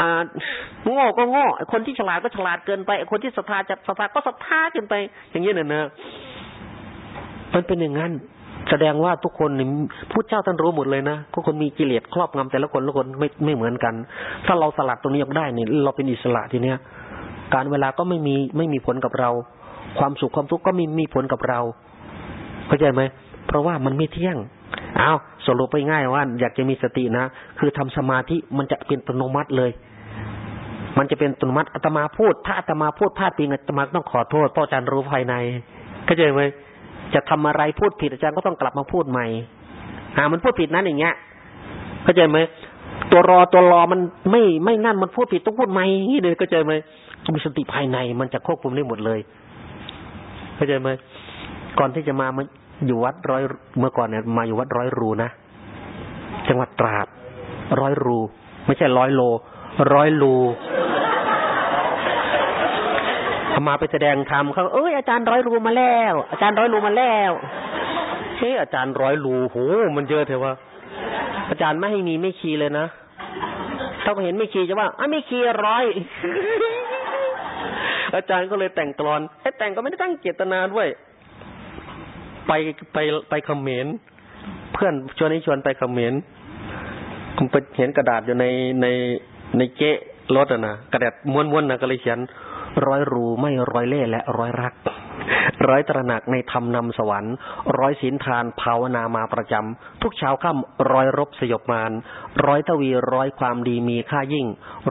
อ่าโง่ก็โง่คนที่ฉลาดก็ฉลาดเกินไป คนที่ศรัทธาจะศรัทธาก็ศรัทธาเกินไป อย่างนี้เนี่ยนะมันเป็นอย่างนั้นแสดงว่าทุกคนนี่พูดเจ้าท่านรู้หมดเลยนะทุกคนมีกิเลสครอบงำแต่ละคนละคนไม่ไม่เหมือนกัน ถ้าเราสลัดตรงนี้ออกได้เนี่ยเราเป็นอิสระทีเนี้ยการเวลาก็ไม่มีไม่มีผลกับเรา ความสุขความทุกข์ก็มีมีผลกับเรา เข้าใจไหมเพราะว่ามันไม่เที่ยง เอาสรุปไปง่ายว่า อยากจะมีสตินะ คือทำสมาธิมันจะเป็นอัตโนมัติเลย มันจะเป็นอัตโนมัติอาตมาพูด ถ้าอาตมาพูดพลาดปีงอาตมาต้องขอโทษเพราะอาจารย์รู้ภายในเข้าใจไหมจะทำอะไรพูดผิดอาจารย์ก็ต้องกลับมาพูดใหม่อ่ามันพูดผิดนั้นอย่างเงี้ยเข้าใจไหมตัวรอตัวรอมันไม่ไม่นั่นมันพูดผิดต้องพูดใหม่นี่เลยเข้าใจไหมมีสติภายในมันจะควบคุมได้หมดเลยเข้าใจไหมก่อนที่จะมามา อยู่วัดร้อยเมื่อก่อนเนี่ยมาอยู่วัดร้อยรูนะจังหวัดตราดร้อยรู ไม่ใช่ร้อยโล ร้อยรูพอมาไปแสดงธรรมเขาเอ้ยอาจารย์ร้อยรูมาแล้ว อาจารย์ร้อยรูมาแล้วเฮ้อาจารย์ร้อยรูโหมันเยอะเถอะวะอาจารย์ไม่ให้มีไม่คีเลยนะถ้าเห็นไม่คีจะว่าอะไม่คีร้อยอาจารย์ก็เลยแต่งกรอนให้แต่งก็ไม่ได้ตั้งเจตนาด้วย ไปไปไปคอมเมนต์เพื่อนชวนนี้ชวนไปคอมเมนต์ผมไปเห็นกระดาษอยู่ในในในเก๊รถอะนะกระดาษม้วนๆนะก็เลยเขียนร้อยรูไม่ร้อยเล่และร้อยรัก ร้อยตระหนักในธรรมนำสวรรค์ ร้อยศีลทานภาวนามาประจำ ทุกเช้าค่ำร้อยรบสยบมารร้อยทวีร้อยความดีมีค่ายิ่ง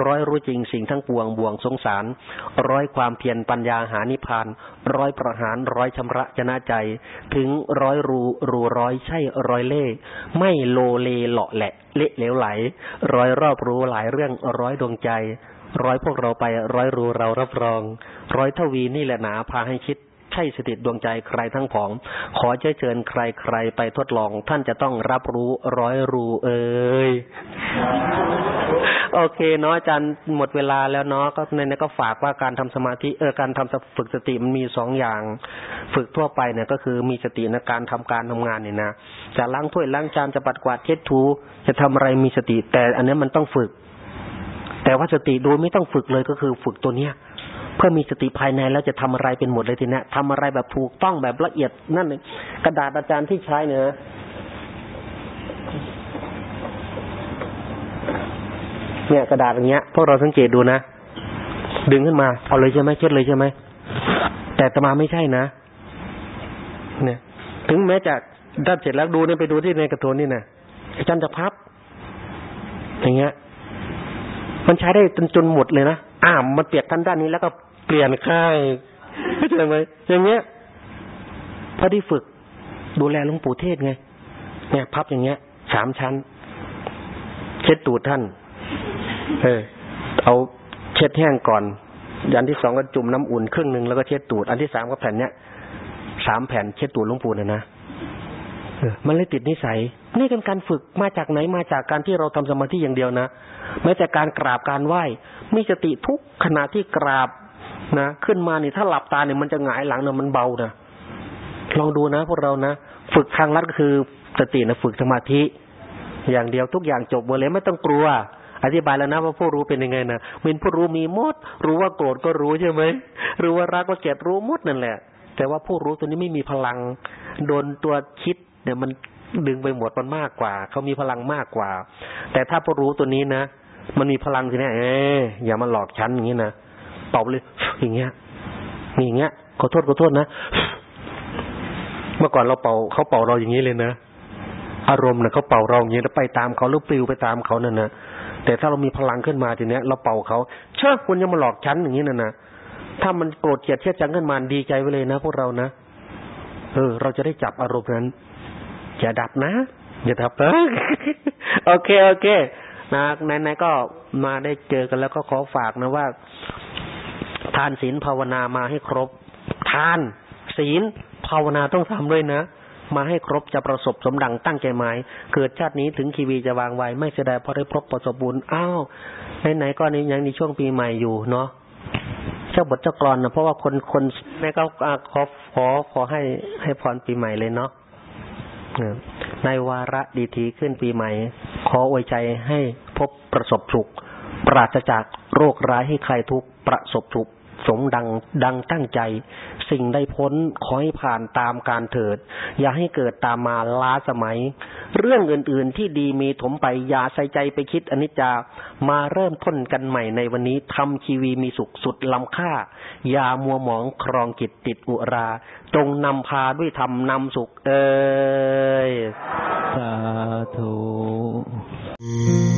ร้อยรู้จริงสิ่งทั้งปวงบ่วงสงสาร ร้อยความเพียรปัญญาหานิพาน ร้อยประหารร้อยชำระชนะใจ ถึงร้อยรูรูร้อยใช่ร้อยเล่ไม่โลเลเหลาะแหละ เละเหลวไหล ร้อยรอบรู้หลายเรื่องร้อยดวงใจร้อยพวกเราไปร้อยรูเรารับรอง ร้อยทวีนี่แหละหนาพาให้คิด ใช่สติดวงใจใครทั้งผอง ขอเชิญเชิญใครใครไปทดลอง ท่านจะต้องรับรู้ร้อยรูเอ้ยโอเคเนาะอาจารย์หมดเวลาแล้วเนาะก็ในนี้ก็ฝากว่าการทำสมาธิเออการทำฝึกสติมันมีสองอย่าง ฝึกทั่วไปเนี่ยก็คือมีสติในการทำการทำงานเนี่ยนะจะล้างถ้วยล้างจานจะปัดกวาดเช็ดถูจะทำอะไรมีสติ แต่อันนี้มันต้องฝึก แต่ว่าสติโดยไม่ต้องฝึกเลยก็คือฝึกตัวเนี้ย เพื่อมีสติภายในแล้วจะทำอะไรเป็นหมดเลยทีนี้ทำอะไรแบบถูกต้องแบบละเอียดนั่นเลยกระดาษอาจารย์ที่ใช้เนี่ยเนี่ยกระดาษอย่างเงี้ยพวกเราสังเกตดูนะดึงขึ้นมาเอาเลยใช่ไหมเช็ดเลยใช่ไหมแต่ตมาไม่ใช่นะเนี่ย ถึงแม้จะด้านเสร็จแล้วดูเนี่ยไปดูที่ในกระโถนนี่นะอาจารย์จะพับ อย่างเงี้ย มันใช้ได้จนจนหมดเลยนะอ่ามันเปียกทันด้านนี้แล้วก็ เปลี่ยนค่ายเข้าใจไหมอย่างเงี้ยพอที่ฝึกดูแลหลวงปู่เทศไงเนี่ยพับอย่างเงี้ยสามชั้น เช็ดตูดท่าน เออ เอาเช็ดแห้งก่อนอันที่สองก็จุ่มน้ำอุ่นครึ่งหนึ่งแล้วก็เช็ดตูด อันที่สามก็แผ่นเนี้ยสามแผ่นเช็ดตูดหลวงปู่เนี่ยนะเออมันเลยติดนิสัย นี่เป็นการฝึกมาจากไหนมาจากการที่เราทำสมาธิอย่างเดียวนะแม้แต่การกราบการไหว้มีสติทุกขณะที่กราบ นะขึ้นมาเนี่ยถ้าหลับตาเนี่ยมันจะหงายหลังนะมันเบานะลองดูนะพวกเรานะฝึกทางลัดก็คือสตินะฝึกสมาธิ อย่างเดียวทุกอย่างจบหมดเลยไม่ต้องกลัว อธิบายแล้วนะว่าผู้รู้เป็นยังไงนะเป็นผู้รู้มีมด รู้ว่าโกรธก็รู้ใช่ไหมรู้ว่ารักก็เกลียดรู้มดนั่นแหละ แต่ว่าผู้รู้ตัวนี้ไม่มีพลังโดนตัวคิดเนี่ยมันดึงไปหมดมันมากกว่าเขามีพลังมากกว่า แต่ถ้าผู้รู้ตัวนี้นะมันมีพลังทีนี้เอ๊อย่ามาหลอกฉันอย่างนี้นะตอบเลย อย่างเงี้ยมีอย่างเงี้ยขอโทษขอโทษนะเมื่อก่อนเราเป่าเขาเป่าเราอย่างนี้เลยนะอารมณ์เนี่ยเขาเป่าเราอย่างนี้แล้วไปตามเขาหรือปลิวไปตามเขานั่นนะแต่ถ้าเรามีพลังขึ้นมาทีเนี้ยเราเป่าเขาเชื่อคุณยังมาหลอกฉันอย่างนี้นะนะถ้ามันโกรธเกลียดเทียดจังขึ้นมาดีใจไว้เลยนะพวกเรานะเออ เราจะได้จับอารมณ์นั้นอย่าดับนะอย่าดับนะโอเคโอเคนะไหนๆก็มาได้เจอกันแล้วก็ขอฝากนะว่า ทานศีลภาวนามาให้ครบ ทาน ศีลภาวนาต้องทำด้วยนะ มาให้ครบจะประสบสมดังตั้งใจหมาย เกิดชาตินี้ถึงคีวีจะวางไว้ไม่เสียดายเพราะได้พบประสบบุญอ้าวไหนๆก็นี้ยังในช่วงปีใหม่อยู่เนาะเจ้าบทเจ้ากรอนนะเพราะว่าคนคนแม่ก็อ่าขอขอขอให้ให้พรปีใหม่เลยเนาะในวาระดีทีขึ้นปีใหม่ ขออวยใจให้พบประสบสุข ปราศจากโรคร้ายให้ใครทุกประสบทุกข์ สมดังดังตั้งใจ สิ่งได้พ้นขอให้ผ่านตามการเถิด อย่าให้เกิดตามมาล้าสมัย เรื่องอื่นๆที่ดีมีถมไปอย่าใส่ใจไปคิดอนิจจามาเริ่มต้นกันใหม่ในวันนี้ทำชีวีมีสุขสุดล้ำค่า อย่ามัวหมองครองจิตติดอุรา จงนำพาด้วยธรรมนำสุขเอ่ยสาธุ